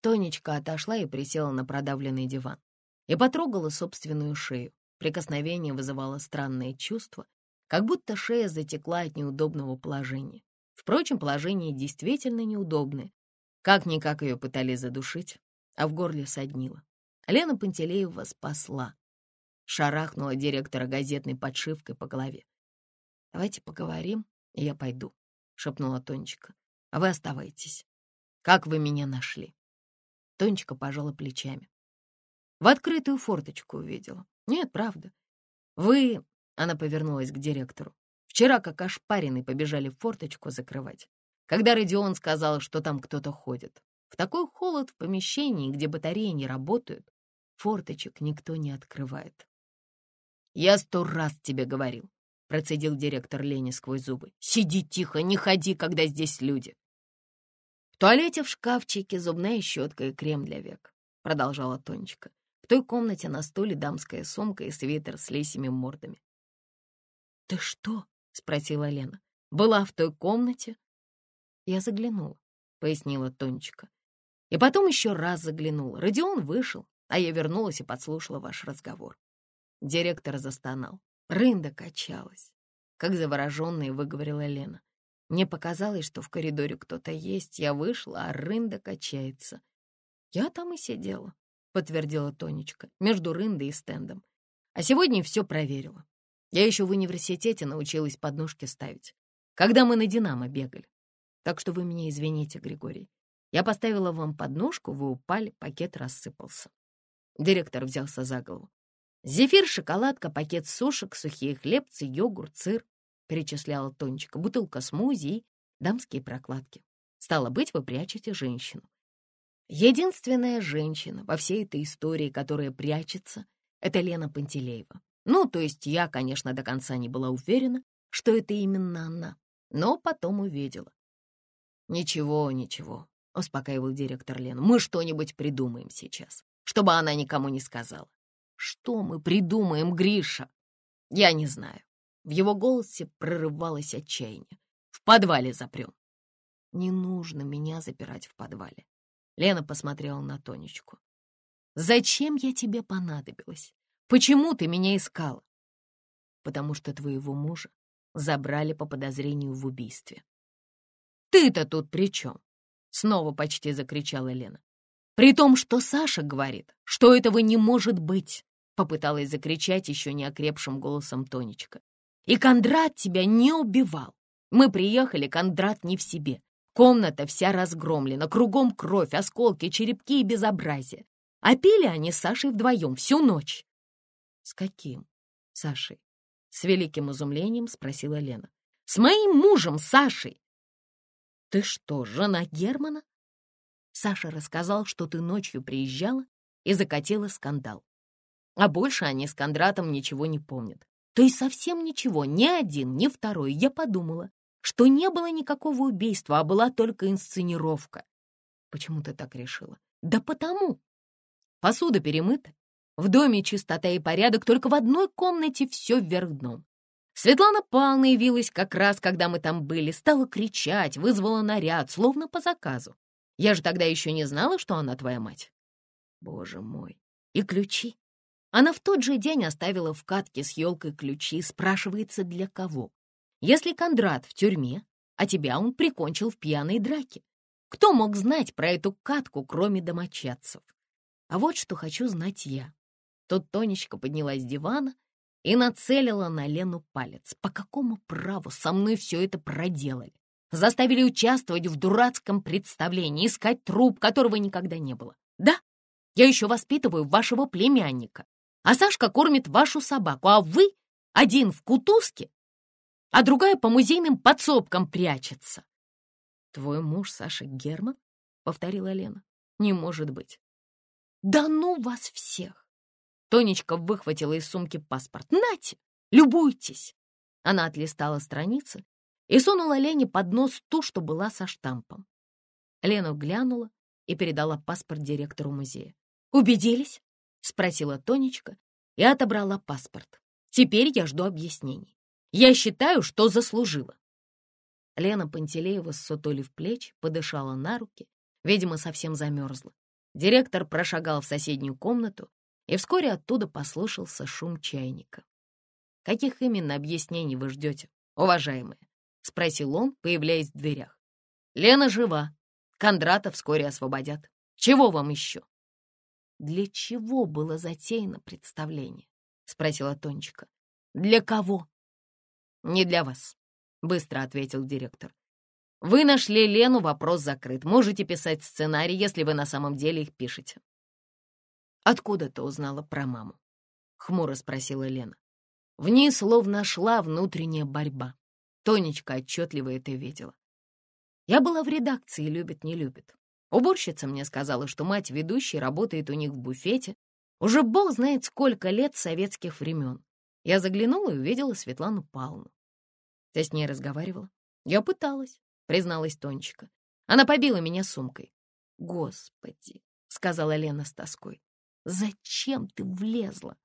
Тонечка отошла и присела на продавленный диван и потрогала собственную шею. Прикосновение вызывало странное чувство, как будто шея затекла от неудобного положения. Впрочем, положение действительно неудобное. Как-никак ее пытались задушить, а в горле соднило. Лена Пантелеева спасла. Шарахнула директора газетной подшивкой по голове. «Давайте поговорим, и я пойду», — шепнула Тонечка. «А вы оставайтесь. Как вы меня нашли?» Тонечка пожала плечами. В открытую форточку увидела. Нет, правда. Вы, она повернулась к директору, вчера как ошпаренный побежали форточку закрывать, когда Родион сказал, что там кто-то ходит. В такой холод в помещении, где батареи не работают, форточек никто не открывает. «Я сто раз тебе говорил», — процедил директор Лени сквозь зубы. «Сиди тихо, не ходи, когда здесь люди». «В туалете в шкафчике зубная щетка и крем для век», — продолжала Тонечка. В той комнате на стуле дамская сумка и свитер с лисими мордами. «Ты что?» — спросила Лена. «Была в той комнате?» «Я заглянула», — пояснила Тонечка. И потом еще раз заглянула. Родион вышел, а я вернулась и подслушала ваш разговор. Директор застонал. Рында качалась. Как завороженная выговорила Лена. Мне показалось, что в коридоре кто-то есть. Я вышла, а Рында качается. Я там и сидела, подтвердила Тонечка, между Рындой и стендом. А сегодня все проверила. Я еще в университете научилась подножки ставить, когда мы на «Динамо» бегали. Так что вы меня извините, Григорий. Я поставила вам подножку, вы упали, пакет рассыпался. Директор взялся за голову. Зефир, шоколадка, пакет сушек, сухие хлебцы, йогурт, сыр, перечисляла Тонечка, бутылка смузи и дамские прокладки. Стало быть, вы прячете женщину. Единственная женщина во всей этой истории, которая прячется, это Лена Пантелеева. Ну, то есть я, конечно, до конца не была уверена, что это именно она, но потом увидела. «Ничего, ничего», — успокаивал директор Лена. «Мы что-нибудь придумаем сейчас, чтобы она никому не сказала. Что мы придумаем, Гриша? Я не знаю. В его голосе прорывалось отчаяние. В подвале запрем. Не нужно меня запирать в подвале. Лена посмотрела на Тонечку. Зачем я тебе понадобилась? Почему ты меня искала? Потому что твоего мужа забрали по подозрению в убийстве. Ты-то тут при чем? Снова почти закричала Лена. При том, что Саша говорит, что этого не может быть. Попыталась закричать еще не окрепшим голосом Тонечка. «И Кондрат тебя не убивал. Мы приехали, Кондрат не в себе. Комната вся разгромлена, кругом кровь, осколки, черепки и безобразие. А пили они с Сашей вдвоем всю ночь». «С каким Сашей?» С великим изумлением спросила Лена. «С моим мужем Сашей!» «Ты что, жена Германа?» Саша рассказал, что ты ночью приезжала и закатила скандал. А больше они с Кондратом ничего не помнят. То есть совсем ничего, ни один, ни второй. Я подумала, что не было никакого убийства, а была только инсценировка. Почему ты так решила? Да потому. Посуда перемыта, в доме чистота и порядок, только в одной комнате все вверх дном. Светлана Павловна явилась как раз, когда мы там были, стала кричать, вызвала наряд, словно по заказу. Я же тогда еще не знала, что она твоя мать. Боже мой, и ключи. Она в тот же день оставила в катке с елкой ключи, спрашивается, для кого. Если Кондрат в тюрьме, а тебя он прикончил в пьяной драке. Кто мог знать про эту катку, кроме домочадцев? А вот что хочу знать я. Тут Тонечка поднялась с дивана и нацелила на Лену палец. По какому праву со мной все это проделали? Заставили участвовать в дурацком представлении, искать труп, которого никогда не было. Да, я еще воспитываю вашего племянника а Сашка кормит вашу собаку, а вы один в кутузке, а другая по музейным подсобкам прячется. «Твой муж Саша Герман?» — повторила Лена. «Не может быть». «Да ну вас всех!» Тонечка выхватила из сумки паспорт. «Нате, любуйтесь!» Она отлистала страницы и сунула Лене под нос ту, что была со штампом. Лена глянула и передала паспорт директору музея. «Убедились?» — спросила Тонечка и отобрала паспорт. «Теперь я жду объяснений. Я считаю, что заслужила». Лена Пантелеева, ссутулив плеч, подышала на руки, видимо, совсем замерзла. Директор прошагал в соседнюю комнату, и вскоре оттуда послышался шум чайника. «Каких именно объяснений вы ждете, уважаемые?» — спросил он, появляясь в дверях. «Лена жива. Кондрата вскоре освободят. Чего вам еще?» «Для чего было затеяно представление?» — спросила Тончика. «Для кого?» «Не для вас», — быстро ответил директор. «Вы нашли Лену, вопрос закрыт. Можете писать сценарий, если вы на самом деле их пишете». «Откуда ты узнала про маму?» — хмуро спросила Лена. В ней словно шла внутренняя борьба. Тонечка отчетливо это видела. Я была в редакции «Любит, не любит». Уборщица мне сказала, что мать ведущей работает у них в буфете. Уже бог знает сколько лет советских времен. Я заглянула и увидела Светлану Павловну. Ты с ней разговаривала? Я пыталась, призналась Тончика. Она побила меня сумкой. Господи, сказала Лена с тоской. Зачем ты влезла?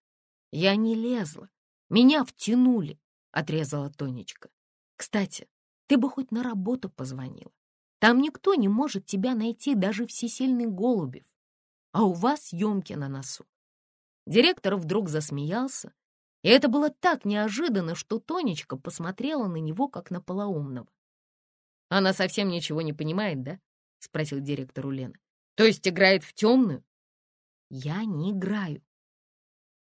Я не лезла. Меня втянули, отрезала Тонечка. Кстати, ты бы хоть на работу позвонила. Там никто не может тебя найти, даже всесильный Голубев. А у вас съемки на носу. Директор вдруг засмеялся, и это было так неожиданно, что Тонечка посмотрела на него, как на полоумного. «Она совсем ничего не понимает, да?» — спросил директор у Лены. «То есть играет в темную?» «Я не играю».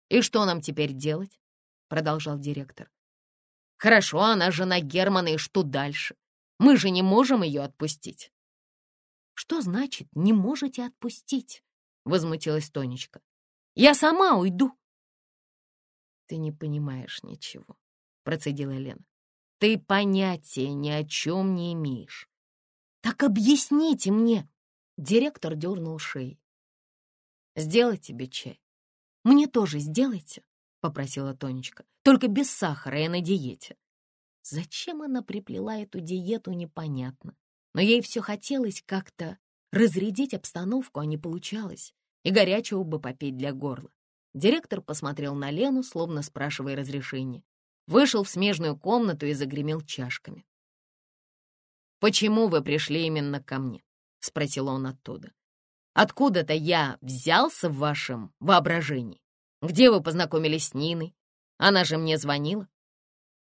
«И что нам теперь делать?» — продолжал директор. «Хорошо, она жена Германа, и что дальше? Мы же не можем ее отпустить». «Что значит «не можете отпустить»?» — возмутилась Тонечка. «Я сама уйду». «Ты не понимаешь ничего», — процедила Лена. «Ты понятия ни о чем не имеешь». «Так объясните мне!» Директор дернул шеей. «Сделай тебе чай». «Мне тоже сделайте», — попросила Тонечка. «Только без сахара и на диете». Зачем она приплела эту диету, непонятно. Но ей все хотелось как-то разрядить обстановку, а не получалось. И горячего бы попить для горла. Директор посмотрел на Лену, словно спрашивая разрешения. Вышел в смежную комнату и загремел чашками. «Почему вы пришли именно ко мне?» — спросил он оттуда. «Откуда-то я взялся в вашем воображении? Где вы познакомились с Ниной? Она же мне звонила».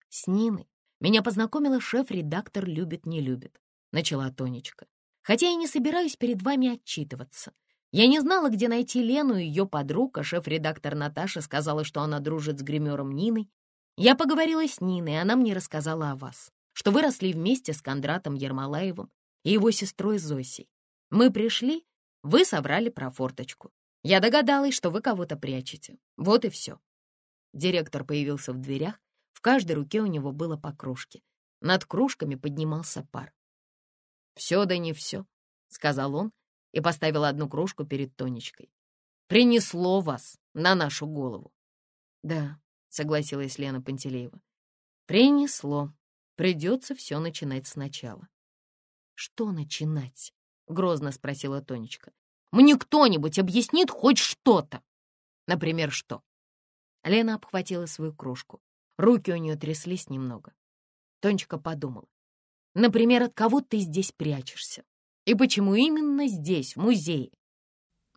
«С Ниной меня познакомила шеф-редактор «Любит, не любит», — начала Тонечка. «Хотя я не собираюсь перед вами отчитываться. Я не знала, где найти Лену и ее подруг, а шеф-редактор Наташа сказала, что она дружит с гримером Ниной. Я поговорила с Ниной, она мне рассказала о вас, что вы росли вместе с Кондратом Ермолаевым и его сестрой Зосей. Мы пришли, вы соврали про форточку. Я догадалась, что вы кого-то прячете. Вот и все. Директор появился в дверях, в каждой руке у него было по кружке. Над кружками поднимался пар. «Все да не все», — сказал он, и поставил одну кружку перед Тонечкой. «Принесло вас на нашу голову». «Да», — согласилась Лена Пантелеева. «Принесло. Придется все начинать сначала». «Что начинать?» — грозно спросила Тонечка. «Мне кто-нибудь объяснит хоть что-то?» «Например, что?» Лена обхватила свою кружку. Руки у нее тряслись немного. Тонечка подумала. «Например, от кого ты здесь прячешься? И почему именно здесь, в музее?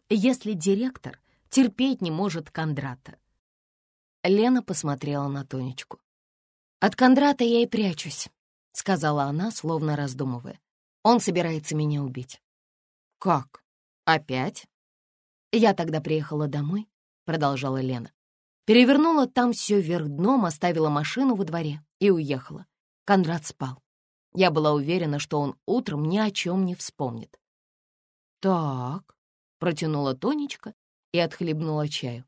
Если директор терпеть не может Кондрата. Лена посмотрела на Тонечку. «От Кондрата я и прячусь», — сказала она, словно раздумывая. «Он собирается меня убить». «Как? Опять?» «Я тогда приехала домой», — продолжала Лена. «Перевернула там все вверх дном, оставила машину во дворе и уехала. Кондрат спал. Я была уверена, что он утром ни о чем не вспомнит. «Так», — протянула Тонечка и отхлебнула чаю.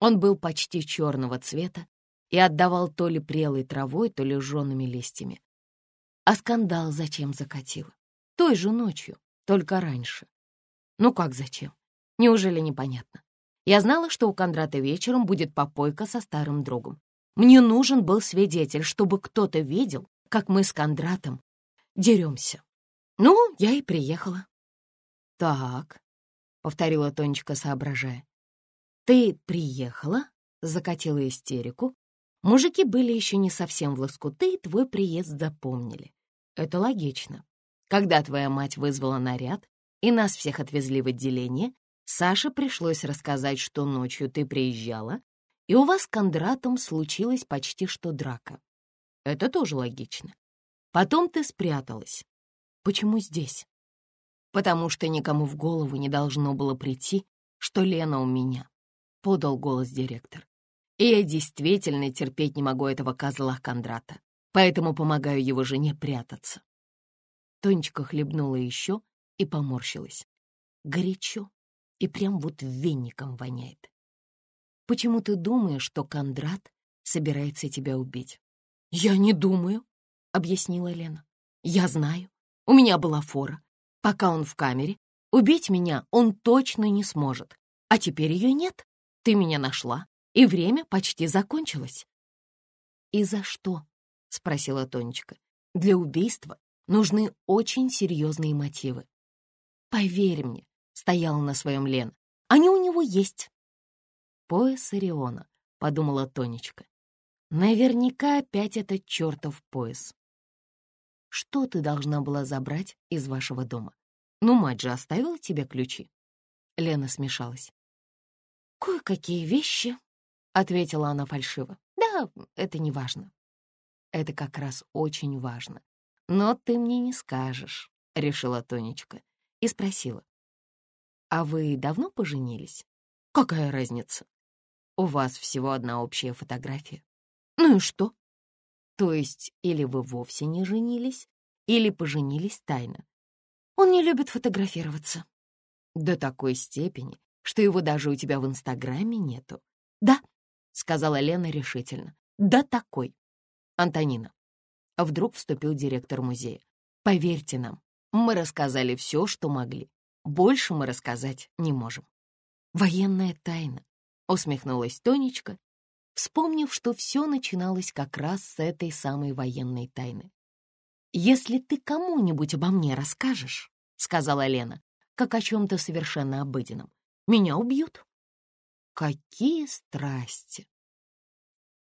Он был почти черного цвета и отдавал то ли прелой травой, то ли жжеными листьями. А скандал зачем закатила? Той же ночью, только раньше. Ну как зачем? Неужели непонятно? Я знала, что у Кондрата вечером будет попойка со старым другом. Мне нужен был свидетель, чтобы кто-то видел, как мы с Кондратом деремся. Ну, я и приехала. «Так», — повторила Тонечка, соображая. «Ты приехала?» — закатила истерику. Мужики были еще не совсем в лоскуты, и твой приезд запомнили. Это логично. Когда твоя мать вызвала наряд, и нас всех отвезли в отделение, Саше пришлось рассказать, что ночью ты приезжала, и у вас с Кондратом случилась почти что драка. Это тоже логично. Потом ты спряталась. Почему здесь? Потому что никому в голову не должно было прийти, что Лена у меня, — подал голос директор. И я действительно терпеть не могу этого козла Кондрата, поэтому помогаю его жене прятаться. Тонечка хлебнула еще и поморщилась. Горячо и прям вот веником воняет. Почему ты думаешь, что Кондрат собирается тебя убить? Я не думаю, — объяснила Лена. Я знаю. У меня была фора. Пока он в камере, убить меня он точно не сможет. А теперь ее нет. Ты меня нашла, и время почти закончилось. «И за что?» — спросила Тонечка. «Для убийства нужны очень серьезные мотивы. Поверь мне, стояла на своем Лен. Они у него есть. Пояс Ориона, подумала Тонечка. Наверняка опять этот чертов пояс. Что ты должна была забрать из вашего дома? Ну, мать же оставила тебе ключи. Лена смешалась. «Кое-какие вещи», — ответила она фальшиво. «Да, это не важно». «Это как раз очень важно. Но ты мне не скажешь», — решила Тонечка и спросила. «А вы давно поженились?» «Какая разница? У вас всего одна общая фотография». «Ну и что?» «То есть или вы вовсе не женились, или поженились тайно?» «Он не любит фотографироваться». «До такой степени, что его даже у тебя в Инстаграме нету». «Да», — сказала Лена решительно, — «до такой». «Антонина». Вдруг вступил директор музея. «Поверьте нам, мы рассказали все, что могли. Больше мы рассказать не можем. «Военная тайна», — усмехнулась Тонечка, вспомнив, что все начиналось как раз с этой самой военной тайны. «Если ты кому-нибудь обо мне расскажешь», — сказала Лена, как о чем-то совершенно обыденном, — «меня убьют». «Какие страсти!»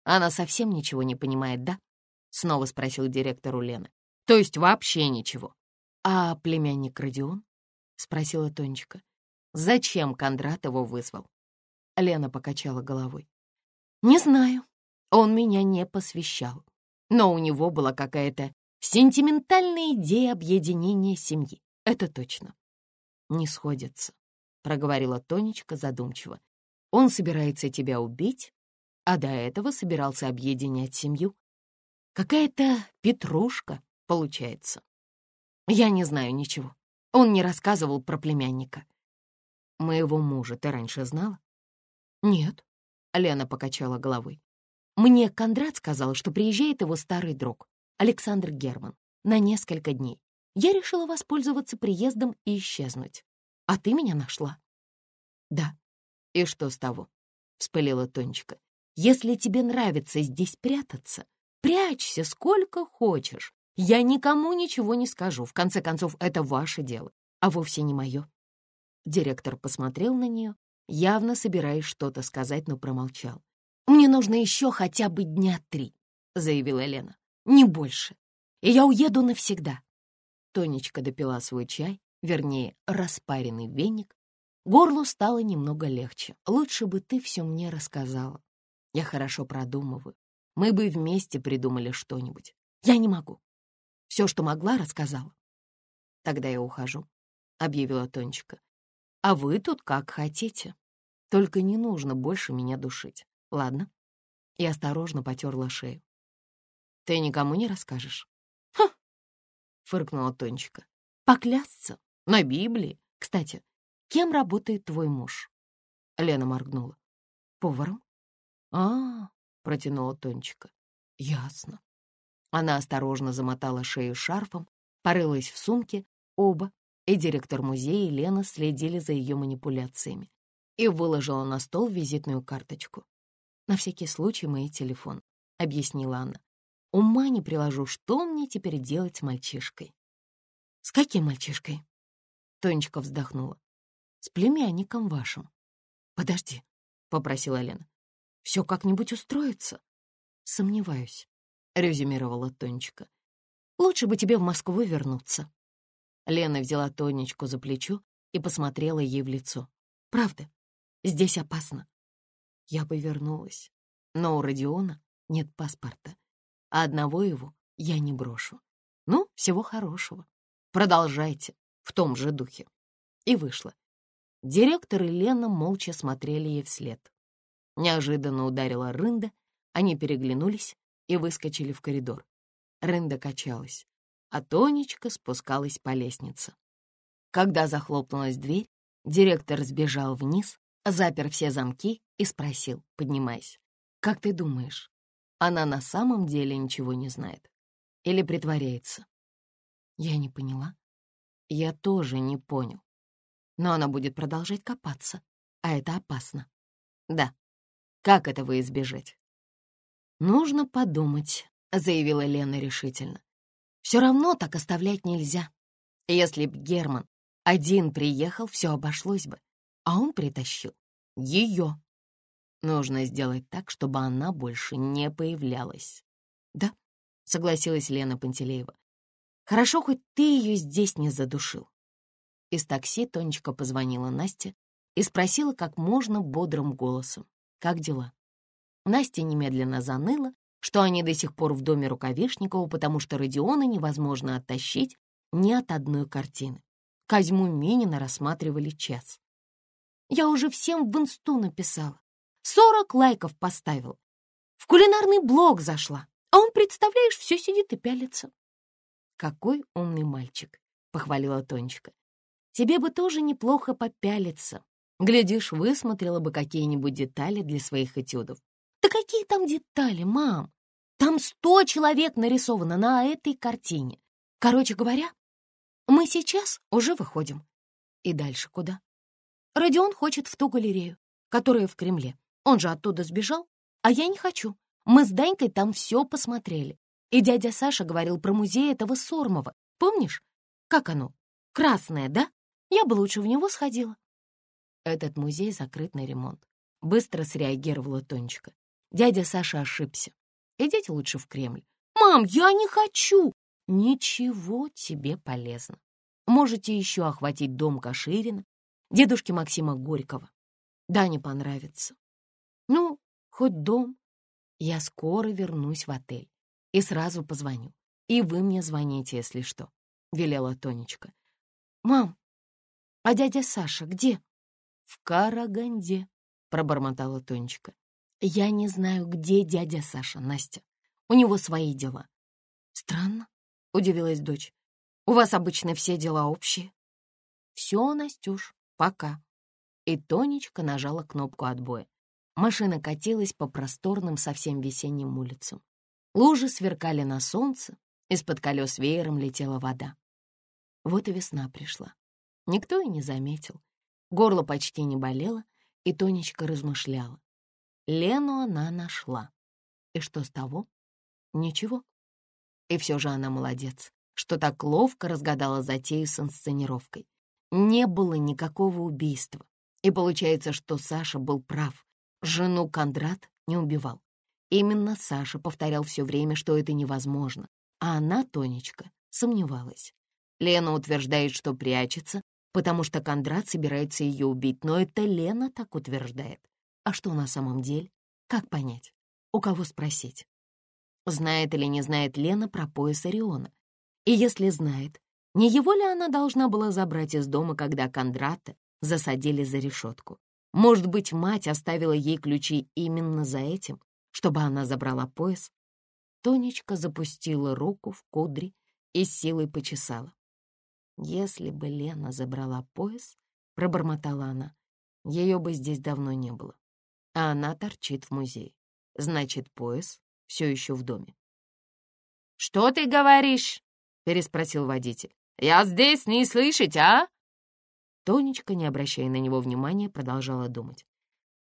«Она совсем ничего не понимает, да?» — снова спросил директор у Лены. «То есть вообще ничего?» «А племянник Родион?» — спросила Тонечка. «Зачем Кондрат его вызвал?» Лена покачала головой. «Не знаю. Он меня не посвящал. Но у него была какая-то сентиментальная идея объединения семьи. Это точно». «Не сходится», — проговорила Тонечка задумчиво. «Он собирается тебя убить, а до этого собирался объединять семью. Какая-то петрушка получается». «Я не знаю ничего. Он не рассказывал про племянника. Моего мужа ты раньше знала? Нет, Лена покачала головой. Мне Кондрат сказал, что приезжает его старый друг, Александр Герман, на несколько дней. Я решила воспользоваться приездом и исчезнуть. А ты меня нашла. Да. И что с того? Вспылила Тонечка. Если тебе нравится здесь прятаться, прячься сколько хочешь. Я никому ничего не скажу. В конце концов, это ваше дело, а вовсе не мое. Директор посмотрел на нее, явно собираясь что-то сказать, но промолчал. «Мне нужно еще хотя бы дня три», — заявила Лена. «Не больше. И я уеду навсегда». Тонечка допила свой чай, вернее, распаренный веник. Горлу стало немного легче. Лучше бы ты все мне рассказала. Я хорошо продумываю. Мы бы вместе придумали что-нибудь. Я не могу. Все, что могла, рассказала. Тогда я ухожу, — объявила Тонечка. А вы тут как хотите. Только не нужно больше меня душить, ладно? И осторожно потерла шею. Ты никому не расскажешь? Ха! Фыркнула Тонечка. Поклясться? На Библии? Кстати, кем работает твой муж? Лена моргнула. Поваром? А, -а, -а протянула Тонечка. Ясно. Она осторожно замотала шею шарфом, порылась в сумке, оба, и директор музея и Лена следили за ее манипуляциями, и выложила на стол визитную карточку. «На всякий случай мой телефон», — объяснила она. «Ума не приложу, что мне теперь делать с мальчишкой?» «С каким мальчишкой?» Тонечка вздохнула. «С племянником вашим». «Подожди», — попросила Лена. «Все как-нибудь устроится?» «Сомневаюсь». — резюмировала Тонечка. «Лучше бы тебе в Москву вернуться». Лена взяла Тонечку за плечо и посмотрела ей в лицо. Правда, здесь опасно. Я бы вернулась, но у Родиона нет паспорта, а одного его я не брошу. Ну, всего хорошего. Продолжайте в том же духе. И вышла. Директор и Лена молча смотрели ей вслед. Неожиданно ударила рында, они переглянулись и выскочили в коридор. Рында качалась, а Тонечка спускалась по лестнице. Когда захлопнулась дверь, директор сбежал вниз, запер все замки и спросил, поднимаясь, «Как ты думаешь, она на самом деле ничего не знает? Или притворяется?» Я не поняла. Я тоже не понял. Но она будет продолжать копаться, а это опасно. Да, как этого избежать? «Нужно подумать», — заявила Лена решительно. «Все равно так оставлять нельзя. Если б Герман один приехал, все обошлось бы, а он притащил ее. Нужно сделать так, чтобы она больше не появлялась». «Да», — согласилась Лена Пантелеева. «Хорошо, хоть ты ее здесь не задушил». Из такси Тонечка позвонила Насте и спросила как можно бодрым голосом, как дела. Настя немедленно заныла, что они до сих пор в доме Рукавишникова, потому что Родиона невозможно оттащить ни от одной картины. Козьму Минина рассматривали час. Я уже всем в инсту написала. Сорок лайков поставил. В кулинарный блог зашла. А он, представляешь, все сидит и пялится. «Какой умный мальчик», — похвалила Тонечка. «Тебе бы тоже неплохо попялиться. Глядишь, высмотрела бы какие-нибудь детали для своих этюдов. Да какие там детали, мам? Там сто человек нарисовано на этой картине. Короче говоря, мы сейчас уже выходим. И дальше куда? Родион хочет в ту галерею, которая в Кремле. Он же оттуда сбежал, а я не хочу. Мы с Данькой там все посмотрели. И дядя Саша говорил про музей этого Сормова. Помнишь? Как оно? Красное, да? Я бы лучше в него сходила. Этот музей закрыт на ремонт. Быстро среагировала Тонечка. Дядя Саша ошибся. Идите лучше в Кремль. Мам, я не хочу! Ничего тебе полезно. Можете еще охватить дом Каширина, дедушки Максима Горького. Да, не понравится. Ну, хоть дом. Я скоро вернусь в отель и сразу позвоню. И вы мне звоните, если что, — велела Тонечка. Мам, а дядя Саша где? «В Караганде», — пробормотала Тонечка. «Я не знаю, где дядя Саша, Настя. У него свои дела». «Странно», — удивилась дочь. «У вас обычно все дела общие». «Все, Настюш, пока». И Тонечка нажала кнопку отбоя. Машина катилась по просторным совсем весенним улицам. Лужи сверкали на солнце, из-под колес веером летела вода. Вот и весна пришла. Никто и не заметил. Горло почти не болело, и Тонечка размышляла. Лену она нашла. И что с того? Ничего. И все же она молодец, что так ловко разгадала затею с инсценировкой. Не было никакого убийства. И получается, что Саша был прав. Жену Кондрат не убивал. Именно Саша повторял все время, что это невозможно, а она, Тонечка, сомневалась. Лена утверждает, что прячется, потому что Кондрат собирается ее убить, но это Лена так утверждает. А что на самом деле? Как понять? У кого спросить? Знает или не знает Лена про пояс Ориона? И если знает, не его ли она должна была забрать из дома, когда Кондрата засадили за решетку? Может быть, мать оставила ей ключи именно за этим, чтобы она забрала пояс? Тонечка запустила руку в кудри и силой почесала. Если бы Лена забрала пояс, пробормотала она, ее бы здесь давно не было. А она торчит в музее. Значит, пояс все еще в доме. «Что ты говоришь?» — переспросил водитель. «Я здесь, не слышать, а?» Тонечка, не обращая на него внимания, продолжала думать.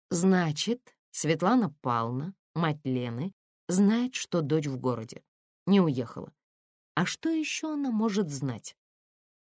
«Значит, Светлана Павловна, мать Лены, знает, что дочь в городе. Не уехала. А что еще она может знать?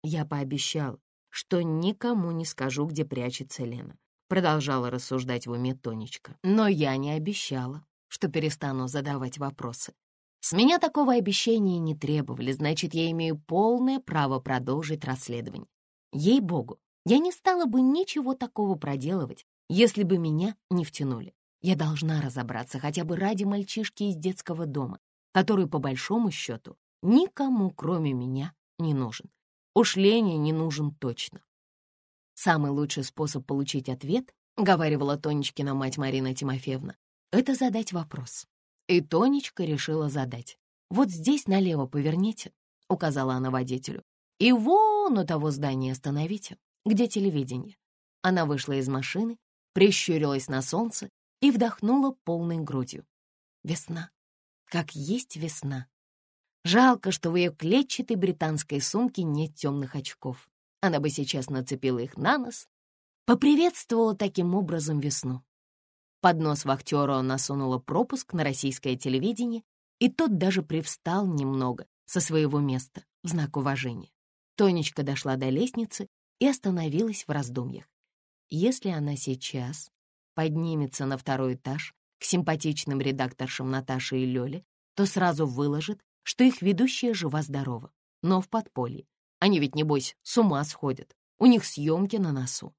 Я пообещал, что никому не скажу, где прячется Лена. Продолжала рассуждать в уме Тонечка. Но я не обещала, что перестану задавать вопросы. С меня такого обещания не требовали, значит, я имею полное право продолжить расследование. Ей-богу, Я не стала бы ничего такого проделывать, если бы меня не втянули. Я должна разобраться хотя бы ради мальчишки из детского дома, который, по большому счету, никому, кроме меня, не нужен. Уж Лене не нужен точно. Самый лучший способ получить ответ, говаривала Тонечкина мать Марина Тимофеевна, это задать вопрос. И Тонечка решила задать. «Вот здесь налево поверните», — указала она водителю. «И вон у того здания остановите, где телевидение». Она вышла из машины, прищурилась на солнце и вдохнула полной грудью. Весна. Как есть весна. Жалко, что в ее клетчатой британской сумке нет темных очков. Она бы сейчас нацепила их на нос, поприветствовала таким образом весну. Под нос вахтера он насунула пропуск на российское телевидение, и тот даже привстал немного со своего места в знак уважения. Тонечка дошла до лестницы и остановилась в раздумьях. Если она сейчас поднимется на второй этаж к симпатичным редакторшам Наташе и Лёле, то сразу выложит, что их ведущая жива-здорова, но в подполье. Они ведь, небось, с ума сходят. У них съемки на носу.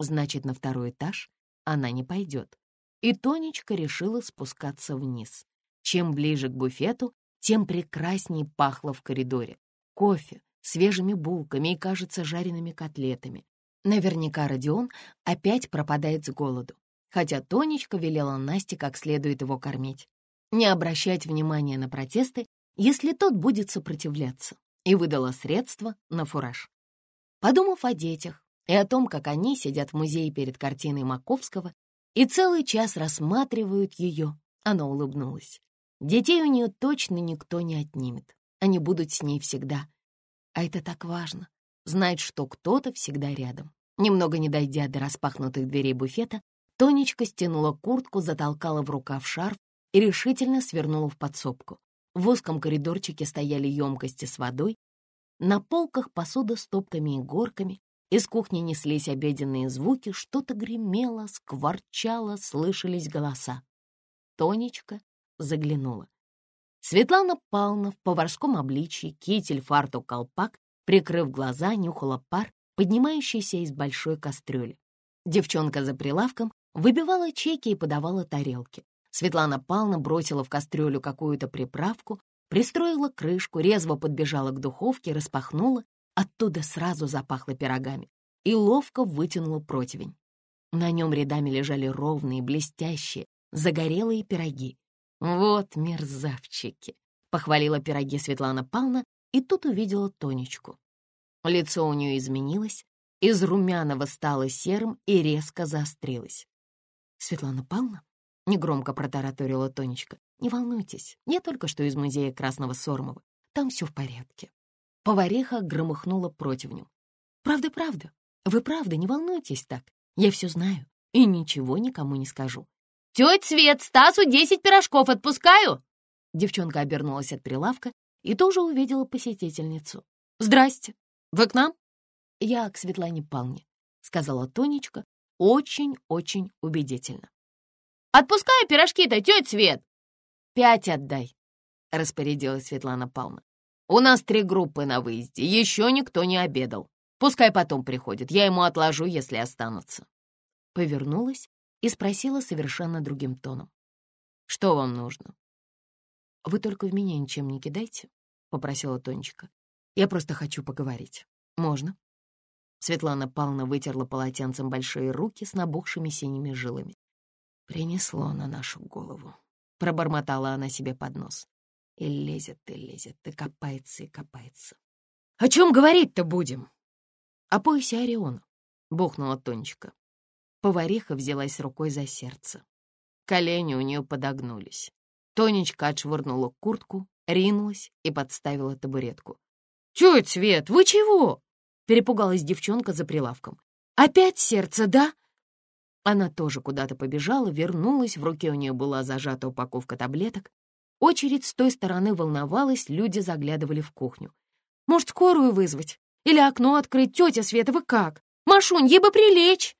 Значит, на второй этаж она не пойдет. И Тонечка решила спускаться вниз. Чем ближе к буфету, тем прекраснее пахло в коридоре. Кофе, свежими булками и, кажется, жареными котлетами. Наверняка Родион опять пропадает с голоду, хотя Тонечка велела Насте как следует его кормить. Не обращать внимания на протесты, если тот будет сопротивляться, и выдала средства на фураж. Подумав о детях и о том, как они сидят в музее перед картиной Маковского и целый час рассматривают ее, она улыбнулась. Детей у нее точно никто не отнимет. Они будут с ней всегда. А это так важно знать, что кто-то всегда рядом. Немного не дойдя до распахнутых дверей буфета, Тонечка стянула куртку, затолкала в рукав шарф и решительно свернула в подсобку. В узком коридорчике стояли емкости с водой, на полках посуда с топками и горками, из кухни неслись обеденные звуки, что-то гремело, скворчало, слышались голоса. Тонечка заглянула. Светлана Павловна в поварском обличье, китель, фартук, колпак Прикрыв глаза, нюхала пар, поднимающийся из большой кастрюли. Девчонка за прилавком выбивала чеки и подавала тарелки. Светлана Павловна бросила в кастрюлю какую-то приправку, пристроила крышку, резво подбежала к духовке, распахнула, оттуда сразу запахло пирогами и ловко вытянула противень. На нем рядами лежали ровные, блестящие, загорелые пироги. «Вот мерзавчики!» — похвалила пироги Светлана Павловна и тут увидела Тонечку. Лицо у нее изменилось, из румяного стало серым и резко заострилось. «Светлана Павловна?» — негромко протараторила Тонечка. «Не волнуйтесь, я только что из музея Красного Сормова. Там все в порядке». Повариха громыхнула противнем. «Правда, правда. Вы правда, не волнуйтесь так. Я все знаю и ничего никому не скажу». «Тетя Свет, Стасу десять пирожков отпускаю!» Девчонка обернулась от прилавка и тоже увидела посетительницу. «Здрасте! Вы к нам?» «Я к Светлане Павловне», — сказала Тонечка очень-очень убедительно. «Отпускай пирожки-то, тетя Свет!» «Пять отдай», — распорядилась Светлана Павловна. «У нас три группы на выезде, еще никто не обедал. Пускай потом приходит, я ему отложу, если останутся». Повернулась и спросила совершенно другим тоном. «Что вам нужно?» «Вы только в меня ничем не кидайте», — попросила Тонечка. «Я просто хочу поговорить. Можно?» Светлана Павловна вытерла полотенцем большие руки с набухшими синими жилами. «Принесло на нашу голову», — пробормотала она себе под нос. И лезет, и лезет, и копается, и копается. «О чем говорить-то будем?» «О поясе Ориона», — бухнула Тонечка. Повариха взялась рукой за сердце. Колени у нее подогнулись. Тонечка отшвырнула куртку, ринулась и подставила табуретку. «Тетя Свет, вы чего?» — перепугалась девчонка за прилавком. «Опять сердце, да?» Она тоже куда-то побежала, вернулась, в руке у нее была зажата упаковка таблеток. Очередь с той стороны волновалась, люди заглядывали в кухню. «Может, скорую вызвать? Или окно открыть? Тетя Света, вы как? Машунь, ей бы прилечь!»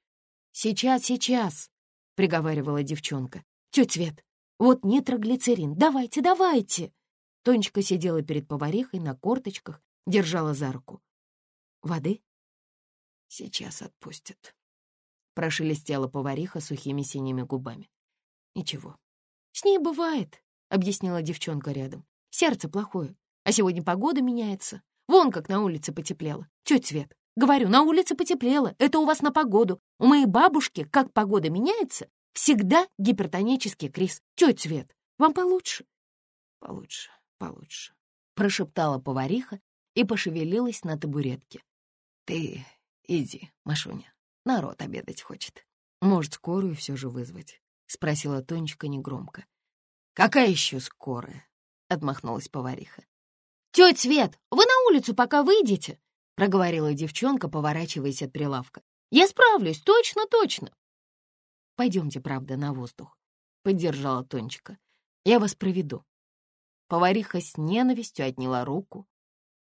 «Сейчас, сейчас!» — приговаривала девчонка. «Тетя Свет, вот нитроглицерин, давайте, давайте!» Тонечка сидела перед поварихой на корточках, держала за руку. «Воды?» Сейчас отпустят. Прошелестела повариха сухими синими губами. Ничего. С ней бывает, объяснила девчонка рядом. Сердце плохое, а сегодня погода меняется. Вон как на улице потеплело. Тетя Свет, говорю, на улице потеплело. Это у вас на погоду. У моей бабушки, как погода меняется, всегда гипертонический криз. Тетя Свет, вам получше? Получше, получше, прошептала повариха и пошевелилась на табуретке. Ты иди, Машуня, народ обедать хочет. Может, скорую все же вызвать? Спросила Тонечка негромко. Какая еще скорая? Отмахнулась повариха. «Тетя Свет, вы на улицу пока выйдете?» — проговорила девчонка, поворачиваясь от прилавка. «Я справлюсь, точно-точно!» «Пойдемте, правда, на воздух», — поддержала Тончика. «Я вас проведу». Повариха с ненавистью отняла руку,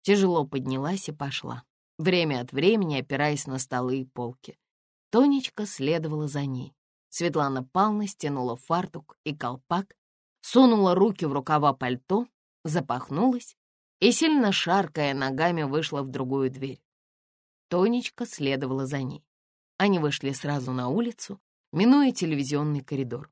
тяжело поднялась и пошла, время от времени опираясь на столы и полки. Тонечка следовала за ней. Светлана Павловна стянула фартук и колпак, сунула руки в рукава пальто, запахнулась и, сильно шаркая ногами, вышла в другую дверь. Тонечка следовала за ней. Они вышли сразу на улицу, минуя телевизионный коридор.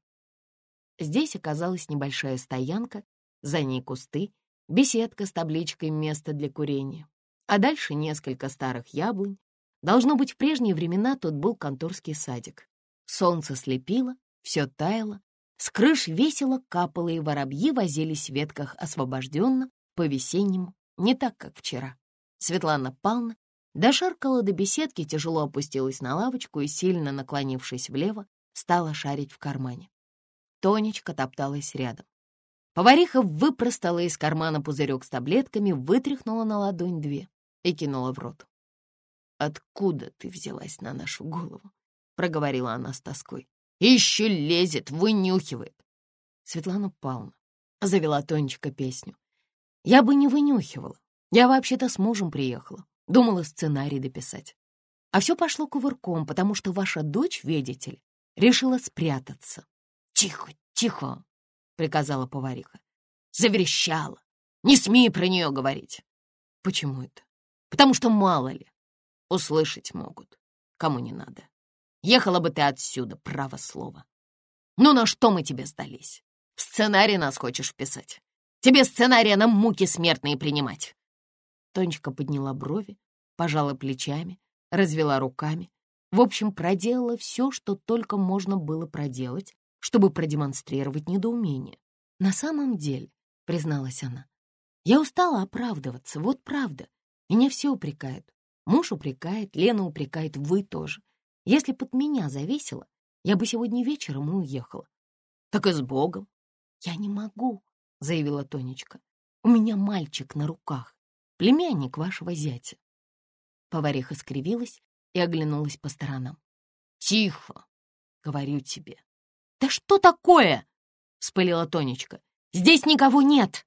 Здесь оказалась небольшая стоянка, за ней кусты, беседка с табличкой «Место для курения», а дальше несколько старых яблонь. Должно быть, в прежние времена тут был конторский садик. Солнце слепило, все таяло, с крыш весело капало, и воробьи возились в ветках освобожденно, по-весеннему, не так, как вчера. Светлана Павловна дошаркала до беседки, тяжело опустилась на лавочку и, сильно наклонившись влево, стала шарить в кармане. Тонечка топталась рядом. Повариха выпростала из кармана пузырек с таблетками, вытряхнула на ладонь две и кинула в рот. «Откуда ты взялась на нашу голову?» — проговорила она с тоской. «Еще лезет, вынюхивает!» Светлана Павловна завела Тонечка песню. Я бы не вынюхивала. Я вообще-то с мужем приехала. Думала сценарий дописать. А все пошло кувырком, потому что ваша дочь, видите ли, решила спрятаться. «Тихо, тихо!» — приказала повариха. Заверещала. «Не смей про нее говорить!» «Почему это?» «Потому что мало ли. Услышать могут. Кому не надо. Ехала бы ты отсюда, право слово. Ну на что мы тебе сдались? В сценарий нас хочешь вписать? Тебе сценария на муки смертные принимать!» Тонечка подняла брови, пожала плечами, развела руками. В общем, проделала все, что только можно было проделать, чтобы продемонстрировать недоумение. «На самом деле», — призналась она, — «я устала оправдываться, вот правда. Меня все упрекают. Муж упрекает, Лена упрекает, вы тоже. Если от меня зависело, я бы сегодня вечером и уехала. Так и с Богом. Я не могу. — заявила Тонечка. «У меня мальчик на руках, племянник вашего зятя». Повариха скривилась и оглянулась по сторонам. «Тихо, говорю тебе». «Да что такое?» — вспылила Тонечка. «Здесь никого нет!»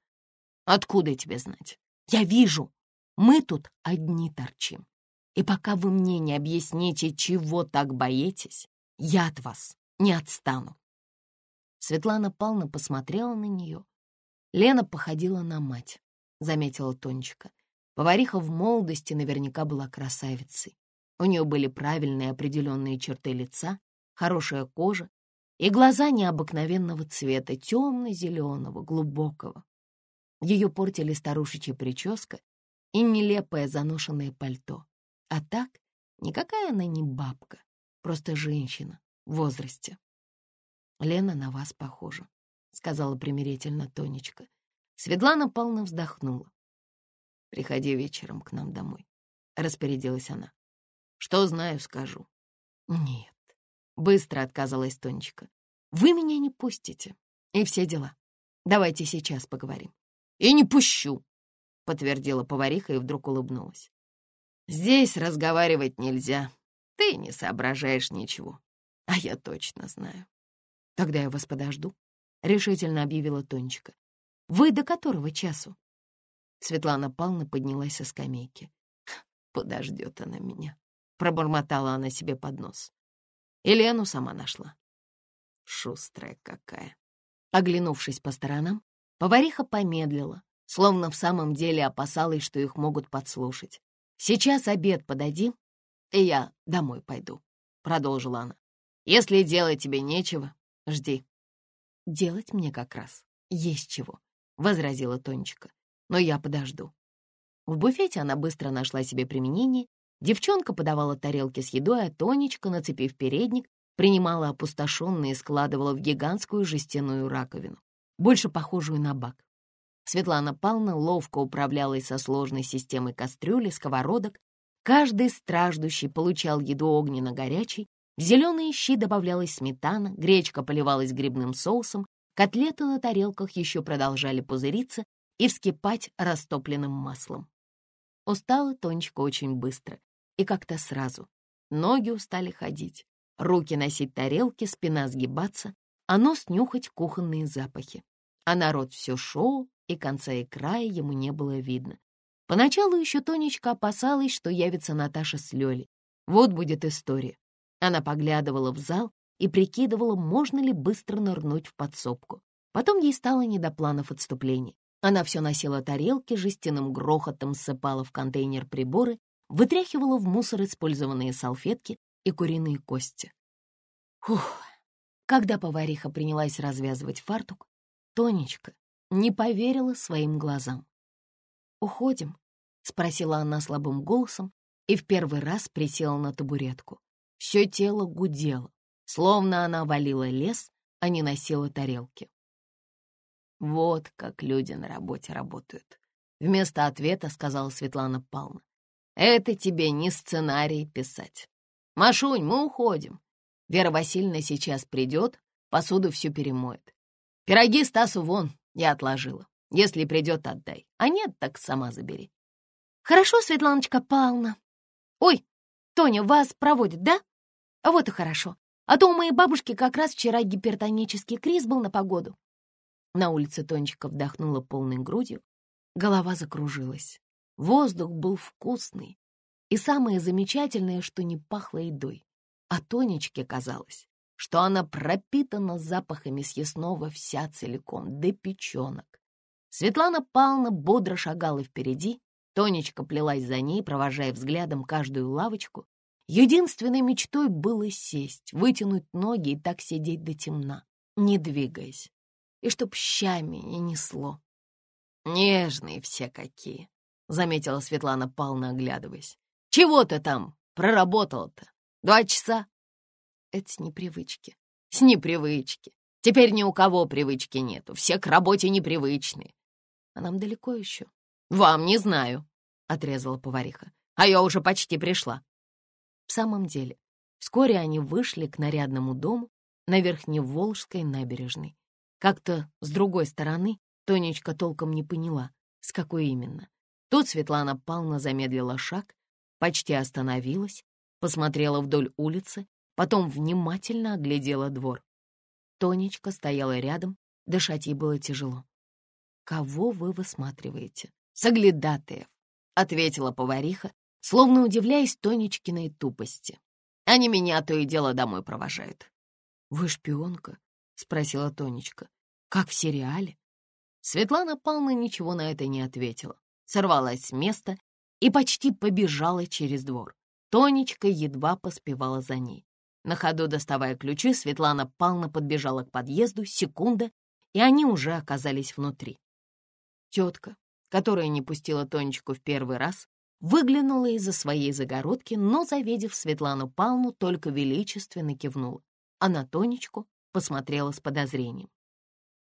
«Откуда тебе знать?» «Я вижу. Мы тут одни торчим. И пока вы мне не объясните, чего так боитесь, я от вас не отстану». Светлана Павловна посмотрела на нее Лена походила на мать, заметила Тонечка. Повариха в молодости наверняка была красавицей. У нее были правильные определенные черты лица, хорошая кожа и глаза необыкновенного цвета, темно-зеленого, глубокого. Ее портили старушечья прическа и нелепое заношенное пальто. А так, никакая она не бабка, просто женщина в возрасте. Лена на вас похожа. — сказала примирительно Тонечка. Светлана Павловна вздохнула. «Приходи вечером к нам домой», — распорядилась она. «Что знаю, скажу». «Нет», — быстро отказалась Тонечка. «Вы меня не пустите. И все дела. Давайте сейчас поговорим». «И не пущу», — подтвердила повариха и вдруг улыбнулась. «Здесь разговаривать нельзя. Ты не соображаешь ничего. А я точно знаю. Тогда я вас подожду», — решительно объявила Тонечка. «Вы до которого часу?» Светлана Павловна поднялась со скамейки. «Подождет она меня», — пробормотала она себе под нос. Елену сама нашла. Шустрая какая. Оглянувшись по сторонам, повариха помедлила, словно в самом деле опасалась, что их могут подслушать. «Сейчас обед подадим?» и я домой пойду», — продолжила она. «Если делать тебе нечего, жди». «Делать мне как раз есть чего», — возразила Тонечка. «Но я подожду». В буфете она быстро нашла себе применение. Девчонка подавала тарелки с едой, а Тонечка, нацепив передник, принимала опустошенные и складывала в гигантскую жестяную раковину, больше похожую на бак. Светлана Павловна ловко управлялась со сложной системой кастрюли, сковородок. Каждый страждущий получал еду огненно-горячей, в зеленые щи добавлялась сметана, гречка поливалась грибным соусом, котлеты на тарелках еще продолжали пузыриться и вскипать растопленным маслом. Устала Тонечка очень быстро и как-то сразу. Ноги устали ходить, руки носить тарелки, спина сгибаться, а нос нюхать кухонные запахи. А народ все шел, и конца и края ему не было видно. Поначалу еще Тонечка опасалась, что явится Наташа с Лёлей. Вот будет история. Она поглядывала в зал и прикидывала, можно ли быстро нырнуть в подсобку. Потом ей стало не до планов отступления. Она все носила тарелки, жестяным грохотом сыпала в контейнер приборы, вытряхивала в мусор использованные салфетки, и куриные кости. Фух! Когда повариха принялась развязывать фартук, Тонечка не поверила своим глазам. «Уходим?» — спросила она слабым голосом и в первый раз присела на табуретку. Все тело гудело, словно она валила лес, а не носила тарелки. «Вот как люди на работе работают», — вместо ответа сказала Светлана Павловна. «Это тебе не сценарий писать. «Машунь, мы уходим. Вера Васильевна сейчас придет, посуду всю перемоет. Пироги Стасу вон я отложила. Если придет, отдай. А нет, так сама забери». «Хорошо, Светланочка Павловна. Ой, Тоня, вас проводит, да? Вот и хорошо. А то у моей бабушки как раз вчера гипертонический криз был на погоду». На улице Тонечка вдохнула полной грудью. Голова закружилась. Воздух был вкусный, и самое замечательное, что не пахло едой. А Тонечке казалось, что она пропитана запахами съестного вся целиком, до печенок. Светлана Павловна бодро шагала впереди, Тонечка плелась за ней, провожая взглядом каждую лавочку. Единственной мечтой было сесть, вытянуть ноги и так сидеть до темна, не двигаясь, и чтоб щами не несло. «Нежные все какие», — заметила Светлана Павловна, оглядываясь. Чего ты там проработала-то? Два часа? Это с непривычки. С непривычки. Теперь ни у кого привычки нету. Все к работе непривычные. А нам далеко еще? Вам не знаю, — отрезала повариха. А я уже почти пришла. В самом деле, вскоре они вышли к нарядному дому на Верхневолжской набережной. Как-то с другой стороны Тонечка толком не поняла, с какой именно. Тут Светлана Павловна замедлила шаг почти остановилась, посмотрела вдоль улицы, потом внимательно оглядела двор. Тонечка стояла рядом, дышать ей было тяжело. «Кого вы высматриваете?» «Соглядатаев», — ответила повариха, словно удивляясь Тонечкиной тупости. «Они меня то и дело домой провожают». «Вы шпионка?» — спросила Тонечка. «Как в сериале?» Светлана Павловна ничего на это не ответила. Сорвалась с места и почти побежала через двор. Тонечка едва поспевала за ней. На ходу доставая ключи, Светлана Павловна подбежала к подъезду, секунда, и они уже оказались внутри. Тетка, которая не пустила Тонечку в первый раз, выглянула из-за своей загородки, но, завидев Светлану Павловну, только величественно кивнула, а на Тонечку посмотрела с подозрением.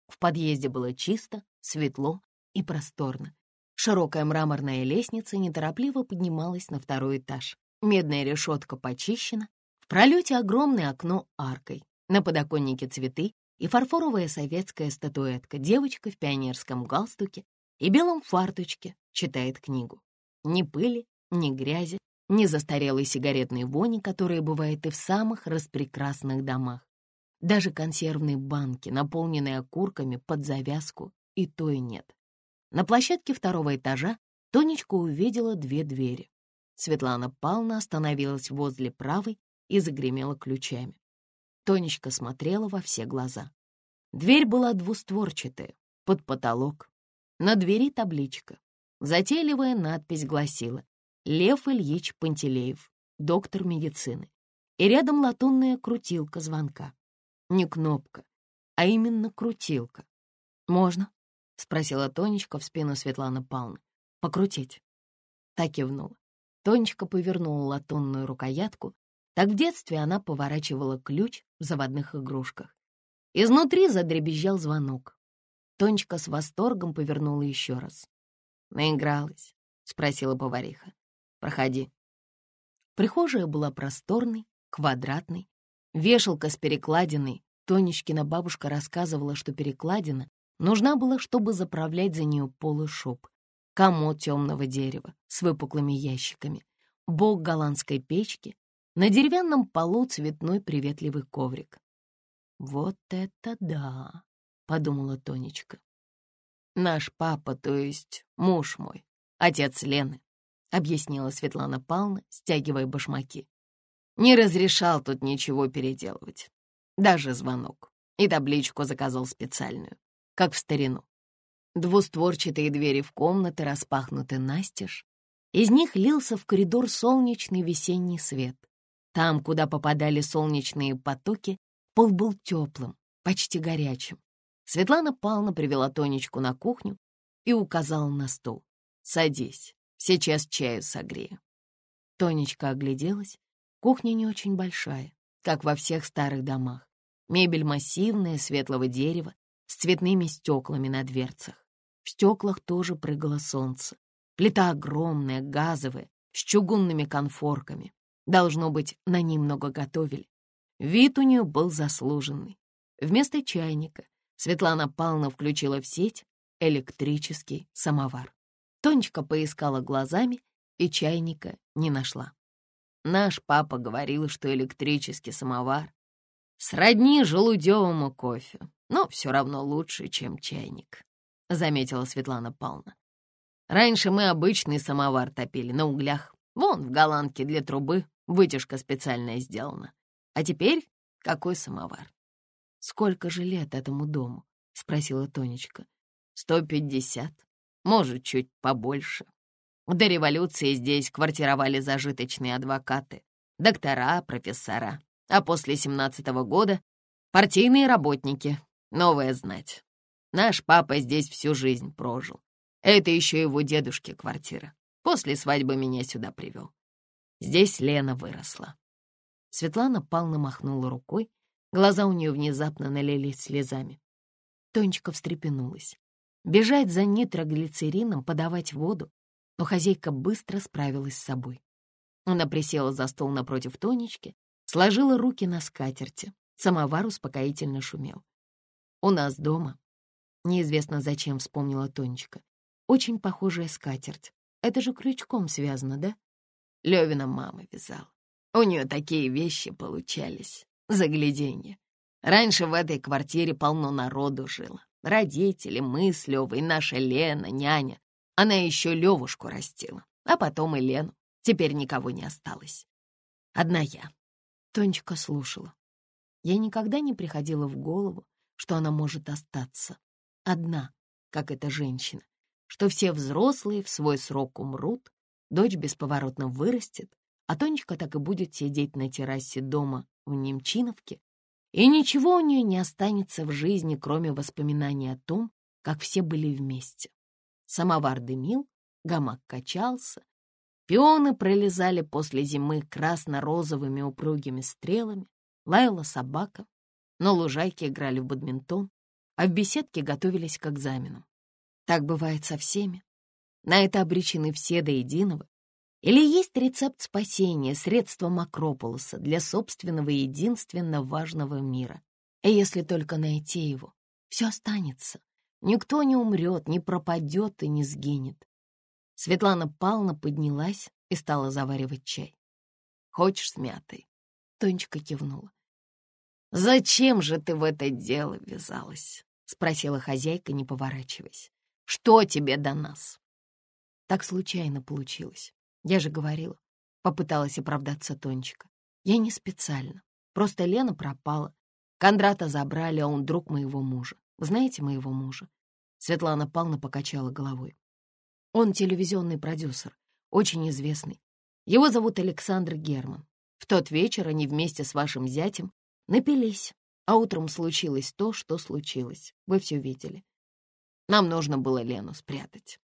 В подъезде было чисто, светло и просторно. Широкая мраморная лестница неторопливо поднималась на второй этаж. Медная решетка почищена, в пролете огромное окно аркой, на подоконнике цветы и фарфоровая советская статуэтка, девочка в пионерском галстуке и белом фарточке читает книгу. Ни пыли, ни грязи, ни застарелой сигаретной вони, которая бывает и в самых распрекрасных домах. Даже консервные банки, наполненные окурками под завязку, и то и нет. На площадке второго этажа Тонечка увидела две двери. Светлана Павловна остановилась возле правой и загремела ключами. Тонечка смотрела во все глаза. Дверь была двустворчатая, под потолок. На двери табличка. Затейливая надпись гласила «Лев Ильич Пантелеев, доктор медицины, и рядом латунная крутилка звонка. Не кнопка, а именно крутилка. «Можно?» — спросила Тонечка в спину Светланы Павловны. «Покрутить». Так кивнула. Тонечка повернула латунную рукоятку. Так в детстве она поворачивала ключ в заводных игрушках. Изнутри задребезжал звонок. Тонечка с восторгом повернула еще раз. «Наигралась?» — спросила повариха. «Проходи». Прихожая была просторной, квадратной. Вешалка с перекладиной. Тонечкина бабушка рассказывала, что перекладина нужна была, чтобы заправлять за нее пол. Комод темного дерева с выпуклыми ящиками. Бок голландской печки. На деревянном полу цветной приветливый коврик. «Вот это да!» — подумала Тонечка. «Наш папа, то есть муж мой, отец Лены, — объяснила Светлана Павловна, стягивая башмаки. «Не разрешал тут ничего переделывать. Даже звонок. И табличку заказал специальную, как в старину. Двустворчатые двери в комнаты распахнуты настежь. Из них лился в коридор солнечный весенний свет. Там, куда попадали солнечные потоки, пол был теплым, почти горячим. Светлана Павловна привела Тонечку на кухню и указала на стол. «Садись, сейчас чаю согрею». Тонечка огляделась. Кухня не очень большая, как во всех старых домах. Мебель массивная, светлого дерева, с цветными стеклами на дверцах. В стеклах тоже прыгало солнце. Плита огромная, газовая, с чугунными конфорками. Должно быть, на ней много готовили. Вид у нее был заслуженный. Вместо чайника Светлана Павловна включила в сеть электрический самовар. Тонечка поискала глазами и чайника не нашла. Наш папа говорил, что электрический самовар сродни желудевому кофе, но все равно лучше, чем чайник, — заметила Светлана Павловна. Раньше мы обычный самовар топили на углях. Вон в голландке для трубы вытяжка специальная сделана. А теперь какой самовар? «Сколько же лет этому дому?» — спросила Тонечка. «Сто пятьдесят, может, чуть побольше. До революции здесь квартировали зажиточные адвокаты, доктора, профессора, а после семнадцатого года — партийные работники, новая знать. Наш папа здесь всю жизнь прожил. Это еще его дедушки квартира. После свадьбы меня сюда привел. Здесь Лена выросла. Светлана Павловна махнула рукой, Глаза у нее внезапно налились слезами. Тонечка встрепенулась. Бежать за нитроглицерином, подавать воду, но хозяйка быстро справилась с собой. Она присела за стол напротив Тонечки, сложила руки на скатерти. Самовар успокоительно шумел. «У нас дома», неизвестно зачем вспомнила Тонечка, очень похожая скатерть. Это же крючком связано, да? Левина мама вязала. У нее такие вещи получались. Загляденье. Раньше в этой квартире полно народу жило. Родители, мы с Левой, наша Лена, няня. Она еще Левушку растила, а потом и Лену. Теперь никого не осталось. Одна я. Тонечка слушала. Ей никогда не приходило в голову, что она может остаться. Одна, как эта женщина, что все взрослые в свой срок умрут, дочь бесповоротно вырастет, а Тонечка так и будет сидеть на террасе дома в Немчиновке, и ничего у нее не останется в жизни, кроме воспоминаний о том, как все были вместе. Самовар дымил, гамак качался, пионы пролезали после зимы красно-розовыми упругими стрелами, лаяла собака, но лужайки играли в бадминтон, а в беседке готовились к экзаменам. Так бывает со всеми. На это обречены все до единого, или есть рецепт спасения, средство Макрополоса для собственного единственно важного мира? И если только найти его, все останется. Никто не умрет, не пропадет и не сгинет. Светлана Павловна поднялась и стала заваривать чай. «Хочешь с мятой?» Тонечка кивнула. «Зачем же ты в это дело ввязалась?» — спросила хозяйка, не поворачиваясь. «Что тебе до нас?» Так случайно получилось. Я же говорила, попыталась оправдаться Тончика. Я не специально. Просто Лена пропала. Кондрата забрали, а он друг моего мужа. Знаете моего мужа? Светлана Павловна покачала головой. Он телевизионный продюсер, очень известный. Его зовут Александр Герман. В тот вечер они вместе с вашим зятем напились, а утром случилось то, что случилось. Вы все видели. Нам нужно было Лену спрятать.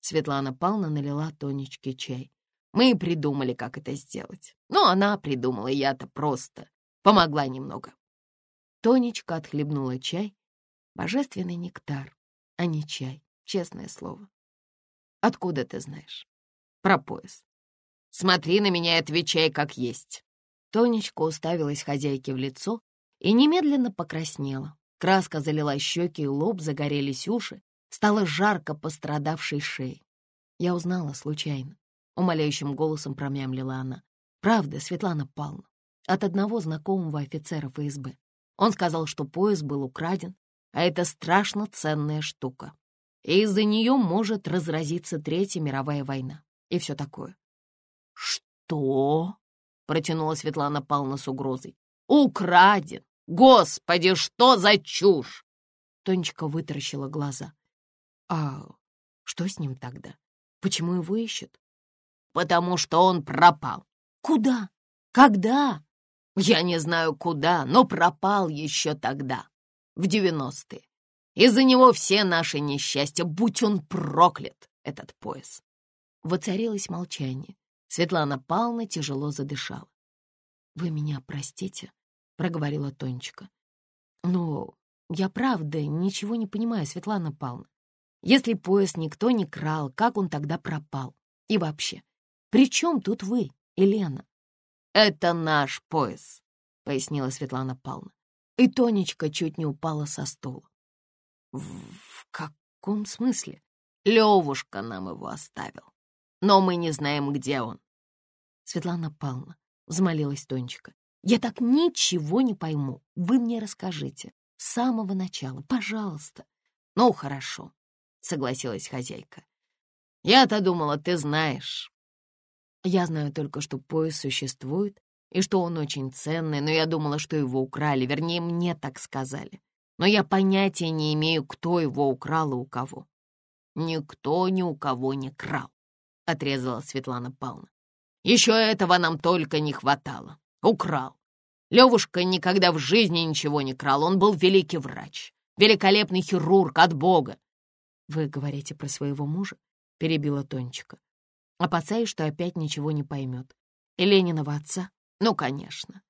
Светлана Павловна налила Тонечке чай. Мы придумали, как это сделать. Но она придумала, я-то просто помогла немного. Тонечка отхлебнула чай. Божественный нектар, а не чай, честное слово. Откуда ты знаешь? Про пояс. Смотри на меня и отвечай, как есть. Тонечка уставилась хозяйке в лицо и немедленно покраснела. Краска залила щеки и лоб, загорелись уши, стало жарко пострадавшей шеей. Я узнала случайно. Умоляющим голосом промямлила она. Правда, Светлана Павловна. От одного знакомого офицера ФСБ. Он сказал, что пояс был украден, а это страшно ценная штука. И из-за нее может разразиться Третья мировая война. И все такое. «Что?» — протянула Светлана Павловна с угрозой. «Украден! Господи, что за чушь!» Тонечка вытаращила глаза. «А что с ним тогда? Почему его ищут?» потому что он пропал. Куда? Когда? Я не знаю куда, но пропал еще тогда, в девяностые. Из-за него все наши несчастья, будь он проклят, этот пояс. Воцарилось молчание. Светлана Павловна тяжело задышала. «Вы меня простите», — проговорила Тонечка. «Но я правда ничего не понимаю, Светлана Павловна. Если пояс никто не крал, как он тогда пропал? И вообще, при чем тут вы, Елена?» «Это наш пояс», — пояснила Светлана Павловна. И Тонечка чуть не упала со стула. «В, в каком смысле? Левушка нам его оставил. Но мы не знаем, где он». «Светлана Павловна», — взмолилась Тонечка, «я так ничего не пойму. Вы мне расскажите. С самого начала, пожалуйста». «Ну, хорошо», — согласилась хозяйка. «Я-то думала, ты знаешь. Я знаю только, что пояс существует и что он очень ценный, но я думала, что его украли, вернее, мне так сказали. Но я понятия не имею, кто его украл и у кого. Никто ни у кого не крал, — отрезала Светлана Павловна. Еще этого нам только не хватало. Украл. Левушка никогда в жизни ничего не крал, он был великий врач, великолепный хирург от Бога. «Вы говорите про своего мужа?» — перебила Тончика опасаясь, что опять ничего не поймет. И Ленинова отца? Ну, конечно.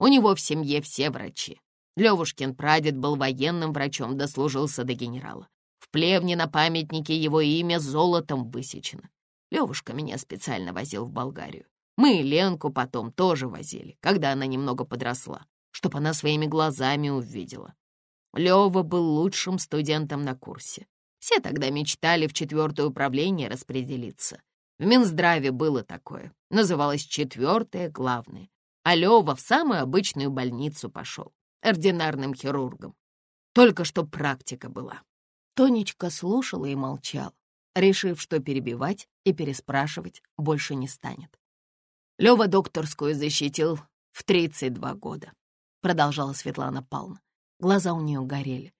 У него в семье все врачи. Левушкин прадед был военным врачом, дослужился до генерала. В плевне на памятнике его имя золотом высечено. Левушка меня специально возил в Болгарию. Мы Ленку потом тоже возили, когда она немного подросла, чтоб она своими глазами увидела. Лева был лучшим студентом на курсе. Все тогда мечтали в четвертое управление распределиться. В Минздраве было такое. Называлось четвертое главное. А Лёва в самую обычную больницу пошел. Ординарным хирургом. Только что практика была. Тонечка слушала и молчала, решив, что перебивать и переспрашивать больше не станет. Лёва докторскую защитил в 32 года, продолжала Светлана Павловна. Глаза у нее горели.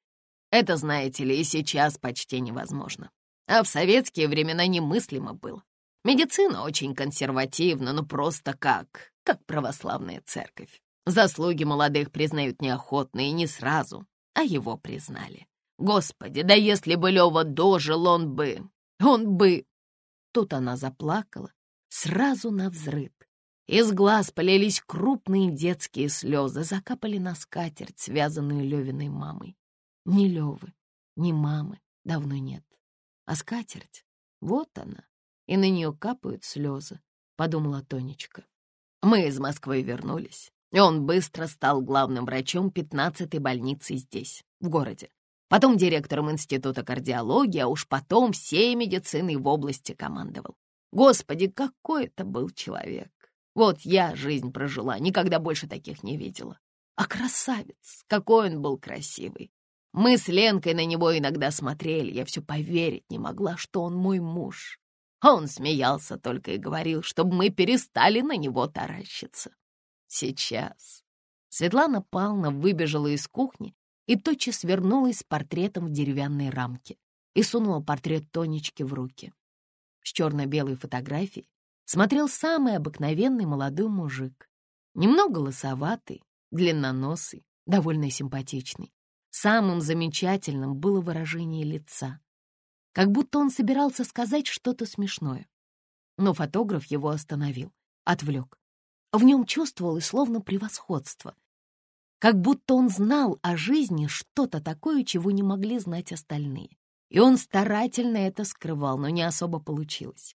Это, знаете ли, и сейчас почти невозможно. А в советские времена немыслимо было. Медицина очень консервативна, но просто как, как православная церковь. Заслуги молодых признают неохотно и не сразу, а его признали. Господи, да если бы Лёва дожил, он бы... Он бы... Тут она заплакала, сразу на взрыв. Из глаз полились крупные детские слезы, закапали на скатерть, связанную Левиной мамой. Ни Левы, ни мамы давно нет. А скатерть, вот она, и на нее капают слезы», — подумала Тонечка. Мы из Москвы вернулись, и он быстро стал главным врачом 15-й больницы здесь, в городе. Потом директором института кардиологии, а уж потом всей медициной в области командовал. Господи, какой это был человек! Вот я жизнь прожила, никогда больше таких не видела. А красавец, какой он был красивый! Мы с Ленкой на него иногда смотрели, я все поверить не могла, что он мой муж. Он смеялся только и говорил, чтобы мы перестали на него таращиться. Сейчас. Светлана Павловна выбежала из кухни и тотчас вернулась с портретом в деревянной рамке и сунула портрет Тонечки в руки. С черно-белой фотографией смотрел самый обыкновенный молодой мужик. Немного лысоватый, длинноносый, довольно симпатичный. Самым замечательным было выражение лица. Как будто он собирался сказать что-то смешное. Но фотограф его остановил, отвлек. В нем чувствовалось словно превосходство. Как будто он знал о жизни что-то такое, чего не могли знать остальные. И он старательно это скрывал, но не особо получилось.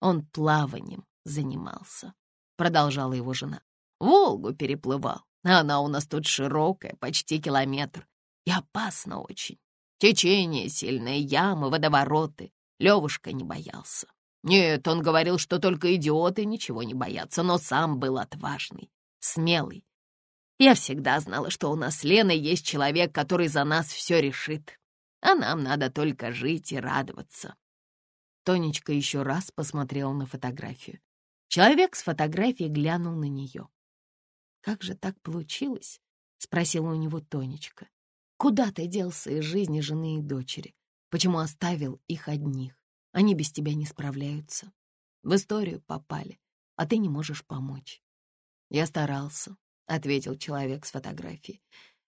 Он плаванием занимался, продолжала его жена. Волгу переплывал, а она у нас тут широкая, почти километр. И опасно очень. Течение сильное, ямы, водовороты. Левушка не боялся. Нет, он говорил, что только идиоты ничего не боятся, но сам был отважный, смелый. Я всегда знала, что у нас с есть человек, который за нас все решит, а нам надо только жить и радоваться. Тонечка еще раз посмотрела на фотографию. Человек с фотографией глянул на нее. «Как же так получилось?» — спросила у него Тонечка. «Куда ты делся из жизни жены и дочери? Почему оставил их одних? Они без тебя не справляются. В историю попали, а ты не можешь помочь». «Я старался», — ответил человек с фотографией.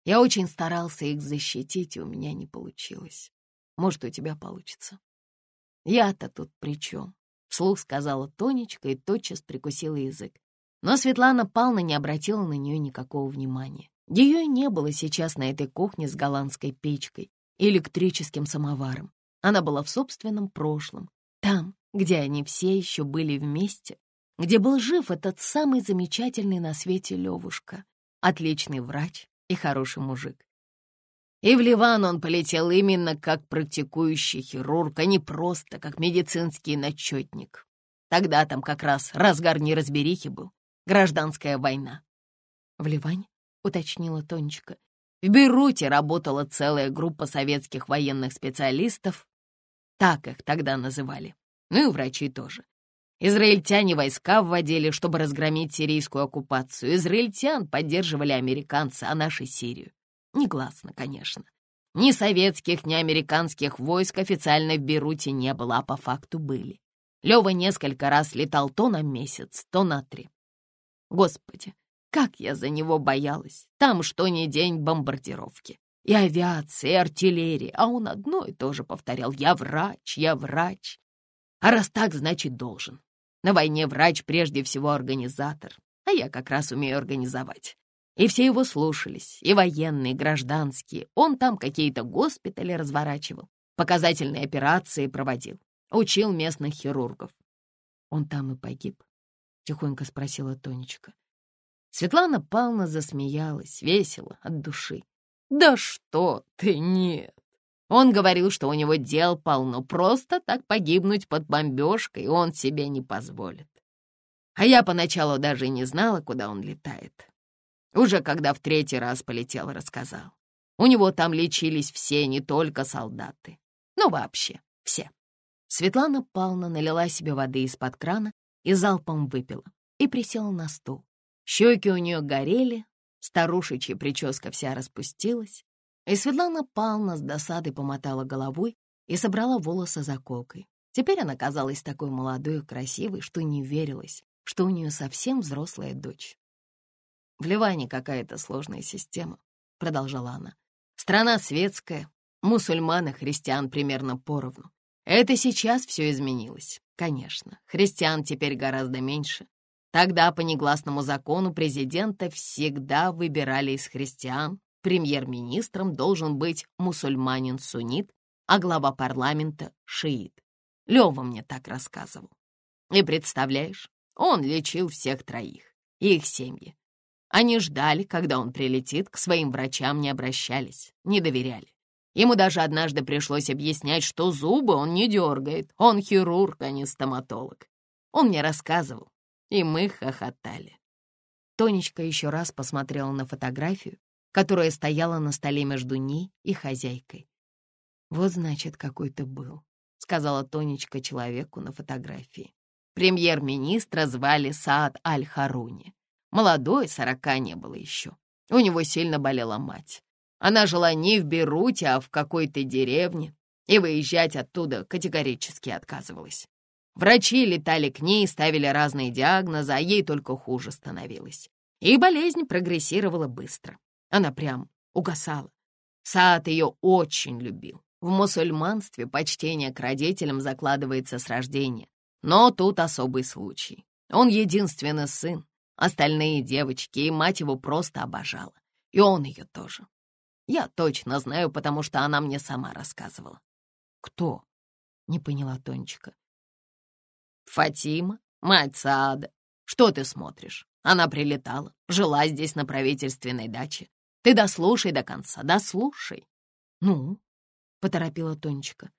«Я очень старался их защитить, и у меня не получилось. Может, у тебя получится». «Я-то тут при чем?» — вслух сказала Тонечка и тотчас прикусила язык. Но Светлана Павловна не обратила на нее никакого внимания. Ее не было сейчас на этой кухне с голландской печкой и электрическим самоваром. Она была в собственном прошлом, там, где они все еще были вместе, где был жив этот самый замечательный на свете Левушка, отличный врач и хороший мужик. И в Ливан он полетел именно как практикующий хирург, а не просто как медицинский начетник. Тогда там как раз разгар неразберихи был. Гражданская война. В Ливане, уточнила Тонечка. В Бейруте работала целая группа советских военных специалистов. Так их тогда называли. Ну и врачи тоже. Израильтяне войска вводили, чтобы разгромить сирийскую оккупацию. Израильтян поддерживали американцы, а наши — Сирию. Негласно, конечно. Ни советских, ни американских войск официально в Бейруте не было, а по факту были. Лёва несколько раз летал то на месяц, то на три. Господи, как я за него боялась. Там что ни день бомбардировки. И авиация, и артиллерия. А он одно и то же повторял. Я врач, я врач. А раз так, значит, должен. На войне врач прежде всего организатор. А я как раз умею организовать. И все его слушались, и военные, и гражданские. Он там какие-то госпитали разворачивал, показательные операции проводил, учил местных хирургов. Он там и погиб. — тихонько спросила Тонечка. Светлана Павловна засмеялась, весело, от души. «Да что ты, нет! Он говорил, что у него дел полно, просто так погибнуть под бомбежкой он себе не позволит. А я поначалу даже не знала, куда он летает. Уже когда в третий раз полетел, рассказал. У него там лечились все, не только солдаты. Ну, вообще, все. Светлана Павловна налила себе воды из-под крана и залпом выпила, и присела на стул. Щеки у нее горели, старушечья прическа вся распустилась, и Светлана Павловна с досадой помотала головой и собрала волосы заколкой. Теперь она казалась такой молодой и красивой, что не верилось, что у нее совсем взрослая дочь. «В Ливане какая-то сложная система», — продолжала она. «Страна светская, мусульман и христиан примерно поровну. Это сейчас все изменилось. Конечно, христиан теперь гораздо меньше. Тогда по негласному закону президента всегда выбирали из христиан. Премьер-министром должен быть мусульманин-суннит, а глава парламента — шиит. Лёва мне так рассказывал. И представляешь, он лечил всех троих, и их семьи. Они ждали, когда он прилетит, к своим врачам не обращались, не доверяли. Ему даже однажды пришлось объяснять, что зубы он не дергает. Он хирург, а не стоматолог. Он мне рассказывал, и мы хохотали. Тонечка еще раз посмотрела на фотографию, которая стояла на столе между ней и хозяйкой. «Вот, значит, какой ты был», — сказала Тонечка человеку на фотографии. Премьер-министра звали Саад Аль-Харуни. Молодой, сорока не было еще. У него сильно болела мать. Она жила не в Беруте, а в какой-то деревне, и выезжать оттуда категорически отказывалась. Врачи летали к ней, ставили разные диагнозы, а ей только хуже становилось. И болезнь прогрессировала быстро. Она прям угасала. Саад ее очень любил. В мусульманстве почтение к родителям закладывается с рождения. Но тут особый случай. Он единственный сын, остальные девочки, и мать его просто обожала. И он ее тоже. Я точно знаю, потому что она мне сама рассказывала. «Кто?» — не поняла Тончика. «Фатима, мать Саада. Что ты смотришь? Она прилетала, жила здесь на правительственной даче. Ты дослушай до конца, дослушай». «Ну?» — поторопила Тончика.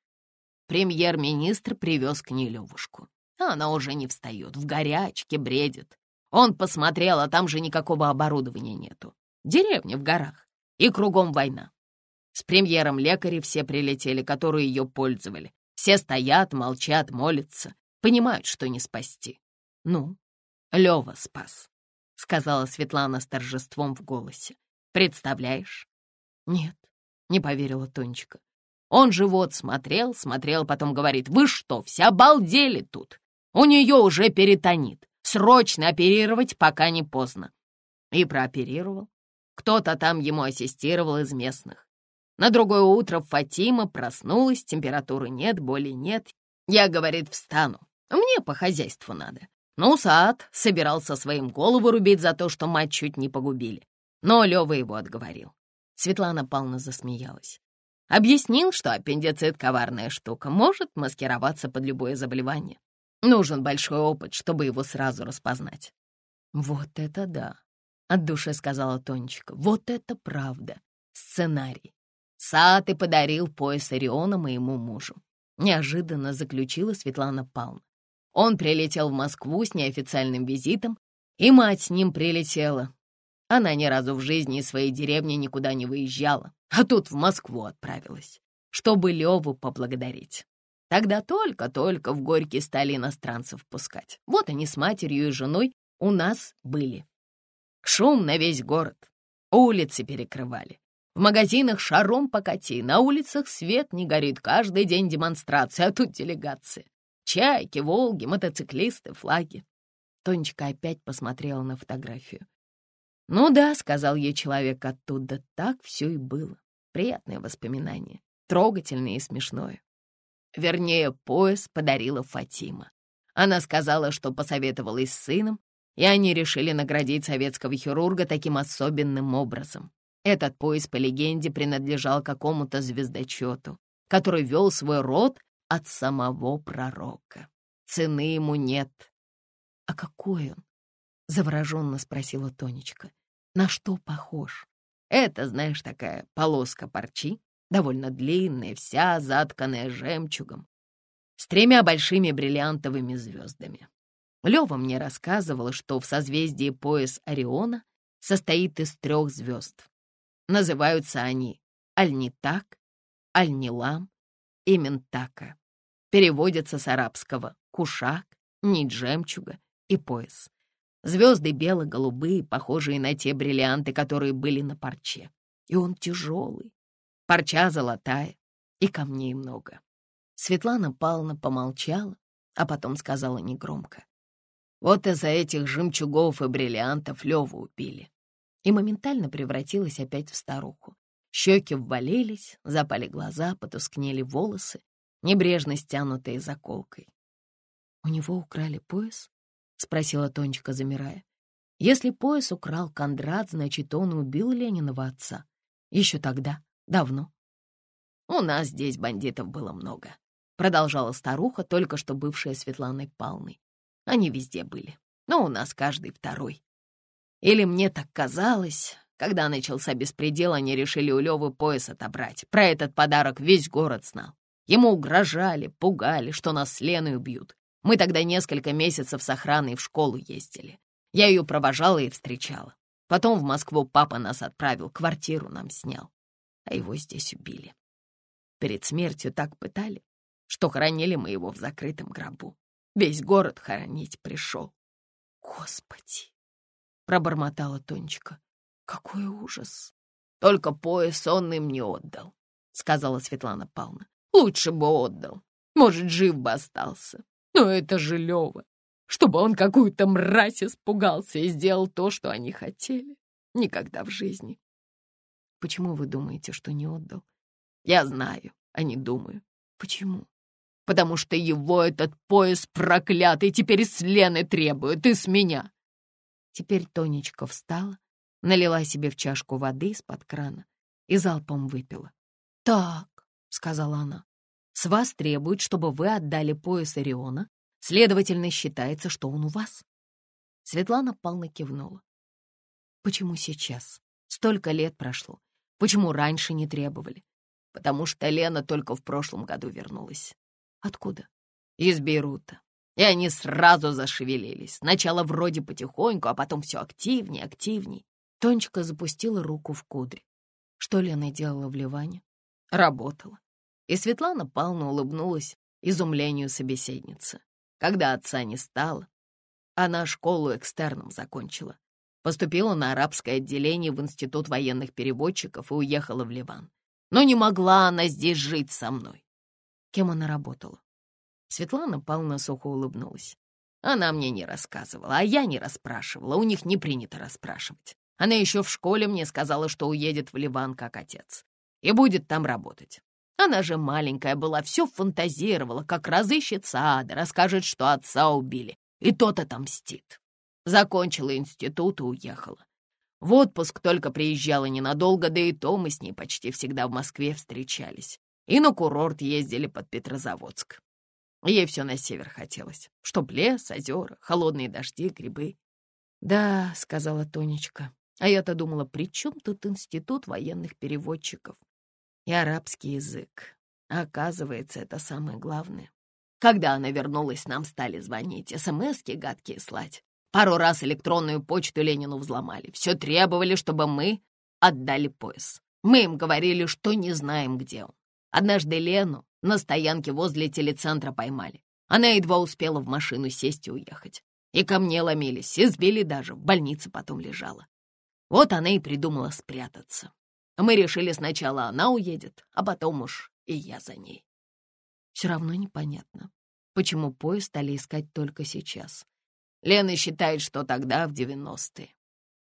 Премьер-министр привез к ней Левушку. Она уже не встает, в горячке бредит. Он посмотрел, а там же никакого оборудования нету. Деревня в горах, и кругом война. С премьером лекари все прилетели, которые ее пользовали. Все стоят, молчат, молятся, понимают, что не спасти. Ну, Лева спас, — сказала Светлана с торжеством в голосе. Представляешь? Нет, не поверила Тонечка. Он же вот смотрел, смотрел, потом говорит, вы что, все обалдели тут? У нее уже перитонит. Срочно оперировать, пока не поздно. И прооперировал. Кто-то там ему ассистировал из местных. На другое утро Фатима проснулась, температуры нет, боли нет. Я, говорит, встану. Мне по хозяйству надо. Ну, Саад собирался своим голову рубить за то, что мать чуть не погубили. Но Лёва его отговорил. Светлана Павловна засмеялась. Объяснил, что аппендицит — коварная штука, может маскироваться под любое заболевание. Нужен большой опыт, чтобы его сразу распознать. «Вот это да!» — от души сказала Тонечка. «Вот это правда! Сценарий! Саад и подарил пояс Ориона моему мужу!» Неожиданно заключила Светлана Павловна. Он прилетел в Москву с неофициальным визитом, и мать с ним прилетела. Она ни разу в жизни из своей деревни никуда не выезжала, а тут в Москву отправилась, чтобы Леву поблагодарить. Тогда только-только в Горький стали иностранцев пускать. Вот они с матерью и женой у нас были. Шум на весь город. Улицы перекрывали. В магазинах шаром покати, на улицах свет не горит, каждый день демонстрация, а тут делегация. Чайки, волги, мотоциклисты, флаги. Тонечка опять посмотрела на фотографию. «Ну да», — сказал ей человек оттуда, — «так все и было. Приятное воспоминание, трогательное и смешное. Вернее, пояс подарила Фатима. Она сказала, что посоветовалась с сыном, и они решили наградить советского хирурга таким особенным образом. Этот пояс, по легенде, принадлежал какому-то звездочету, который вел свой род от самого пророка. Цены ему нет. «А какой он?» — завороженно спросила Тонечка. «На что похож?» «Это, знаешь, такая полоска парчи, довольно длинная, вся затканная жемчугом, с тремя большими бриллиантовыми звездами. Лёва мне рассказывал, что в созвездии пояс Ориона состоит из трех звезд. Называются они Альнитак, Альнилам и Ментака. Переводятся с арабского «кушак», «нить жемчуга» и «пояс». Звезды бело-голубые, похожие на те бриллианты, которые были на парче. И он тяжелый, парча золотая и камней много. Светлана Павловна помолчала, а потом сказала негромко. Вот из-за этих жемчугов и бриллиантов Леву убили. И моментально превратилась опять в старуху. Щеки ввалились, запали глаза, потускнели волосы, небрежно стянутые заколкой. «У него украли пояс?» — спросила Тонечка, замирая. «Если пояс украл Кондрат, значит, он убил Ленинова отца. Еще тогда, Давно. У нас здесь бандитов было много, продолжала старуха, только что бывшая Светланой Палной. Они везде были, но у нас каждый второй. Или мне так казалось, когда начался беспредел, они решили у Лёвы пояс отобрать. Про этот подарок весь город знал. Ему угрожали, пугали, что нас с Леной убьют. Мы тогда несколько месяцев с охраной в школу ездили. Я ее провожала и встречала. Потом в Москву папа нас отправил, квартиру нам снял а его здесь убили. Перед смертью так пытали, что хоронили мы его в закрытом гробу. Весь город хоронить пришел. Господи! Пробормотала Тонечка. Какой ужас! Только пояс он им не отдал, сказала Светлана Павловна. Лучше бы отдал. Может, жив бы остался. Но это же Лёва. Чтобы он какую-то мразь испугался и сделал то, что они хотели. Никогда в жизни. Почему вы думаете, что не отдал? Я знаю, а не думаю. Почему? Потому что его этот пояс проклятый теперь с Лены требует и с меня. Теперь Тонечка встала, налила себе в чашку воды из-под крана и залпом выпила. «Так», — сказала она, — «с вас требуют, чтобы вы отдали пояс Ориона, следовательно, считается, что он у вас». Светлана Павловна кивнула. «Почему сейчас? Столько лет прошло. Почему раньше не требовали? Потому что Лена только в прошлом году вернулась. Откуда? Из Бейрута. И они сразу зашевелились. Сначала вроде потихоньку, а потом все активнее, активней. Тонечка запустила руку в кудри. Что Лена делала в Ливане? Работала. И Светлана Павловна улыбнулась изумлению собеседницы. Когда отца не стало, она школу экстерном закончила. Поступила на арабское отделение в Институт военных переводчиков и уехала в Ливан. Но не могла она здесь жить со мной. Кем она работала? Светлана Павловна сухо улыбнулась. Она мне не рассказывала, а я не расспрашивала. У них не принято расспрашивать. Она еще в школе мне сказала, что уедет в Ливан как отец. И будет там работать. Она же маленькая была, все фантазировала, как разыщет Саада, расскажет, что отца убили, и тот отомстит. Закончила институт и уехала. В отпуск только приезжала ненадолго, да и то мы с ней почти всегда в Москве встречались. И на курорт ездили под Петрозаводск. Ей все на север хотелось. Чтоб лес, озера, холодные дожди, грибы. «Да», — сказала Тонечка, — «а я-то думала, при чем тут институт военных переводчиков и арабский язык? Оказывается, это самое главное. Когда она вернулась, нам стали звонить, смски гадкие слать. Пару раз электронную почту Ленину взломали. Все требовали, чтобы мы отдали пояс. Мы им говорили, что не знаем, где он. Однажды Лену на стоянке возле телецентра поймали. Она едва успела в машину сесть и уехать. И ко мне ломились, избили даже, в больнице потом лежала. Вот она и придумала спрятаться. Мы решили сначала она уедет, а потом уж и я за ней. Все равно непонятно, почему поезд стали искать только сейчас. Лена считает, что тогда, в девяностые.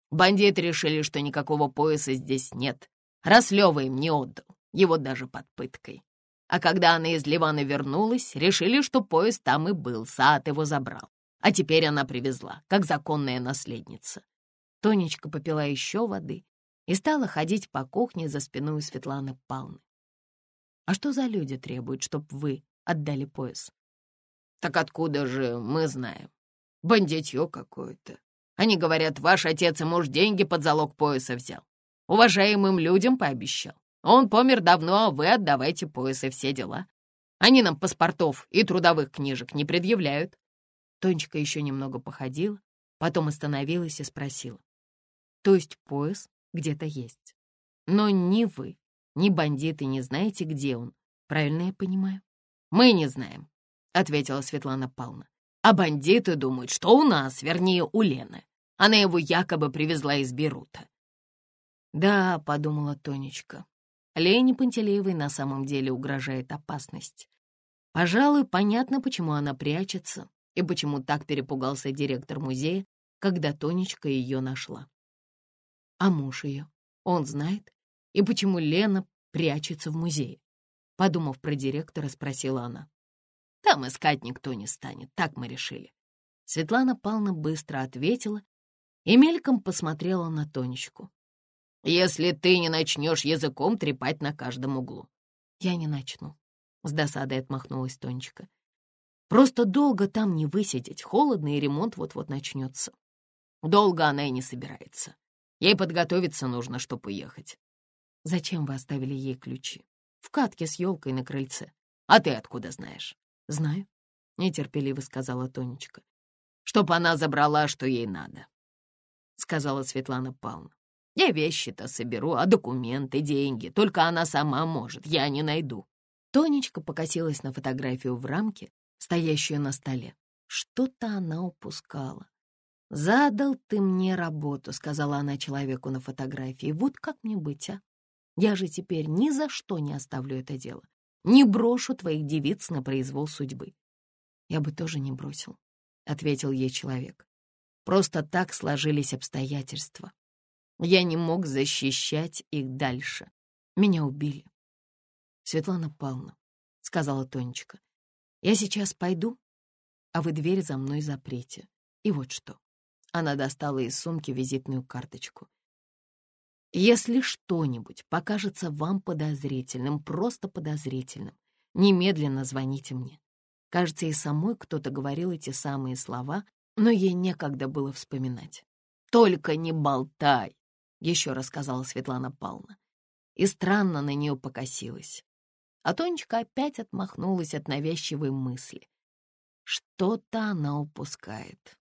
Бандиты решили, что никакого пояса здесь нет, раз Лёва им не отдал, его даже под пыткой. А когда она из Ливана вернулась, решили, что поезд там и был, Саат его забрал. А теперь она привезла, как законная наследница. Тонечка попила еще воды и стала ходить по кухне за спиной Светланы Павловны. «А что за люди требуют, чтоб вы отдали пояс?» «Так откуда же мы знаем? Бандитье какое-то. Они говорят, ваш отец и муж деньги под залог пояса взял. Уважаемым людям пообещал. Он помер давно, а вы отдавайте пояс и все дела. Они нам паспортов и трудовых книжек не предъявляют». Тонечка еще немного походила, потом остановилась и спросила. «То есть пояс где-то есть. Но ни вы, ни бандиты не знаете, где он. Правильно я понимаю? Мы не знаем, — ответила Светлана Павловна. А бандиты думают, что у нас, вернее, у Лены. Она его якобы привезла из Берута. Да, — подумала Тонечка, — Лене Пантелеевой на самом деле угрожает опасность. Пожалуй, понятно, почему она прячется и почему так перепугался директор музея, когда Тонечка ее нашла. А муж ее, он знает? И почему Лена прячется в музее? Подумав про директора, спросила она. Там искать никто не станет, так мы решили. Светлана Павловна быстро ответила и мельком посмотрела на Тонечку. «Если ты не начнешь языком трепать на каждом углу». «Я не начну», — с досадой отмахнулась Тонечка. «Просто долго там не высидеть, холодно, и ремонт вот-вот начнется». «Долго она и не собирается. Ей подготовиться нужно, чтобы уехать. Зачем вы оставили ей ключи? В катке с елкой на крыльце. А ты откуда знаешь? Знаю, — нетерпеливо сказала Тонечка. Чтоб она забрала, что ей надо, — сказала Светлана Павловна. Я вещи-то соберу, а документы, деньги, только она сама может, я не найду. Тонечка покосилась на фотографию в рамке, стоящую на столе. Что-то она упускала. «Задал ты мне работу», — сказала она человеку на фотографии. «Вот как мне быть, а? Я же теперь ни за что не оставлю это дело. Не брошу твоих девиц на произвол судьбы». «Я бы тоже не бросил», — ответил ей человек. «Просто так сложились обстоятельства. Я не мог защищать их дальше. Меня убили». «Светлана Павловна», — сказала Тонечка, — «я сейчас пойду, а вы дверь за мной запрете. И вот что». Она достала из сумки визитную карточку. «Если что-нибудь покажется вам подозрительным, просто подозрительным, немедленно звоните мне. Кажется, и самой кто-то говорил эти самые слова, но ей некогда было вспоминать. «Только не болтай!» — еще рассказала Светлана Павловна. И странно на нее покосилась. А Тонечка опять отмахнулась от навязчивой мысли. Что-то она упускает.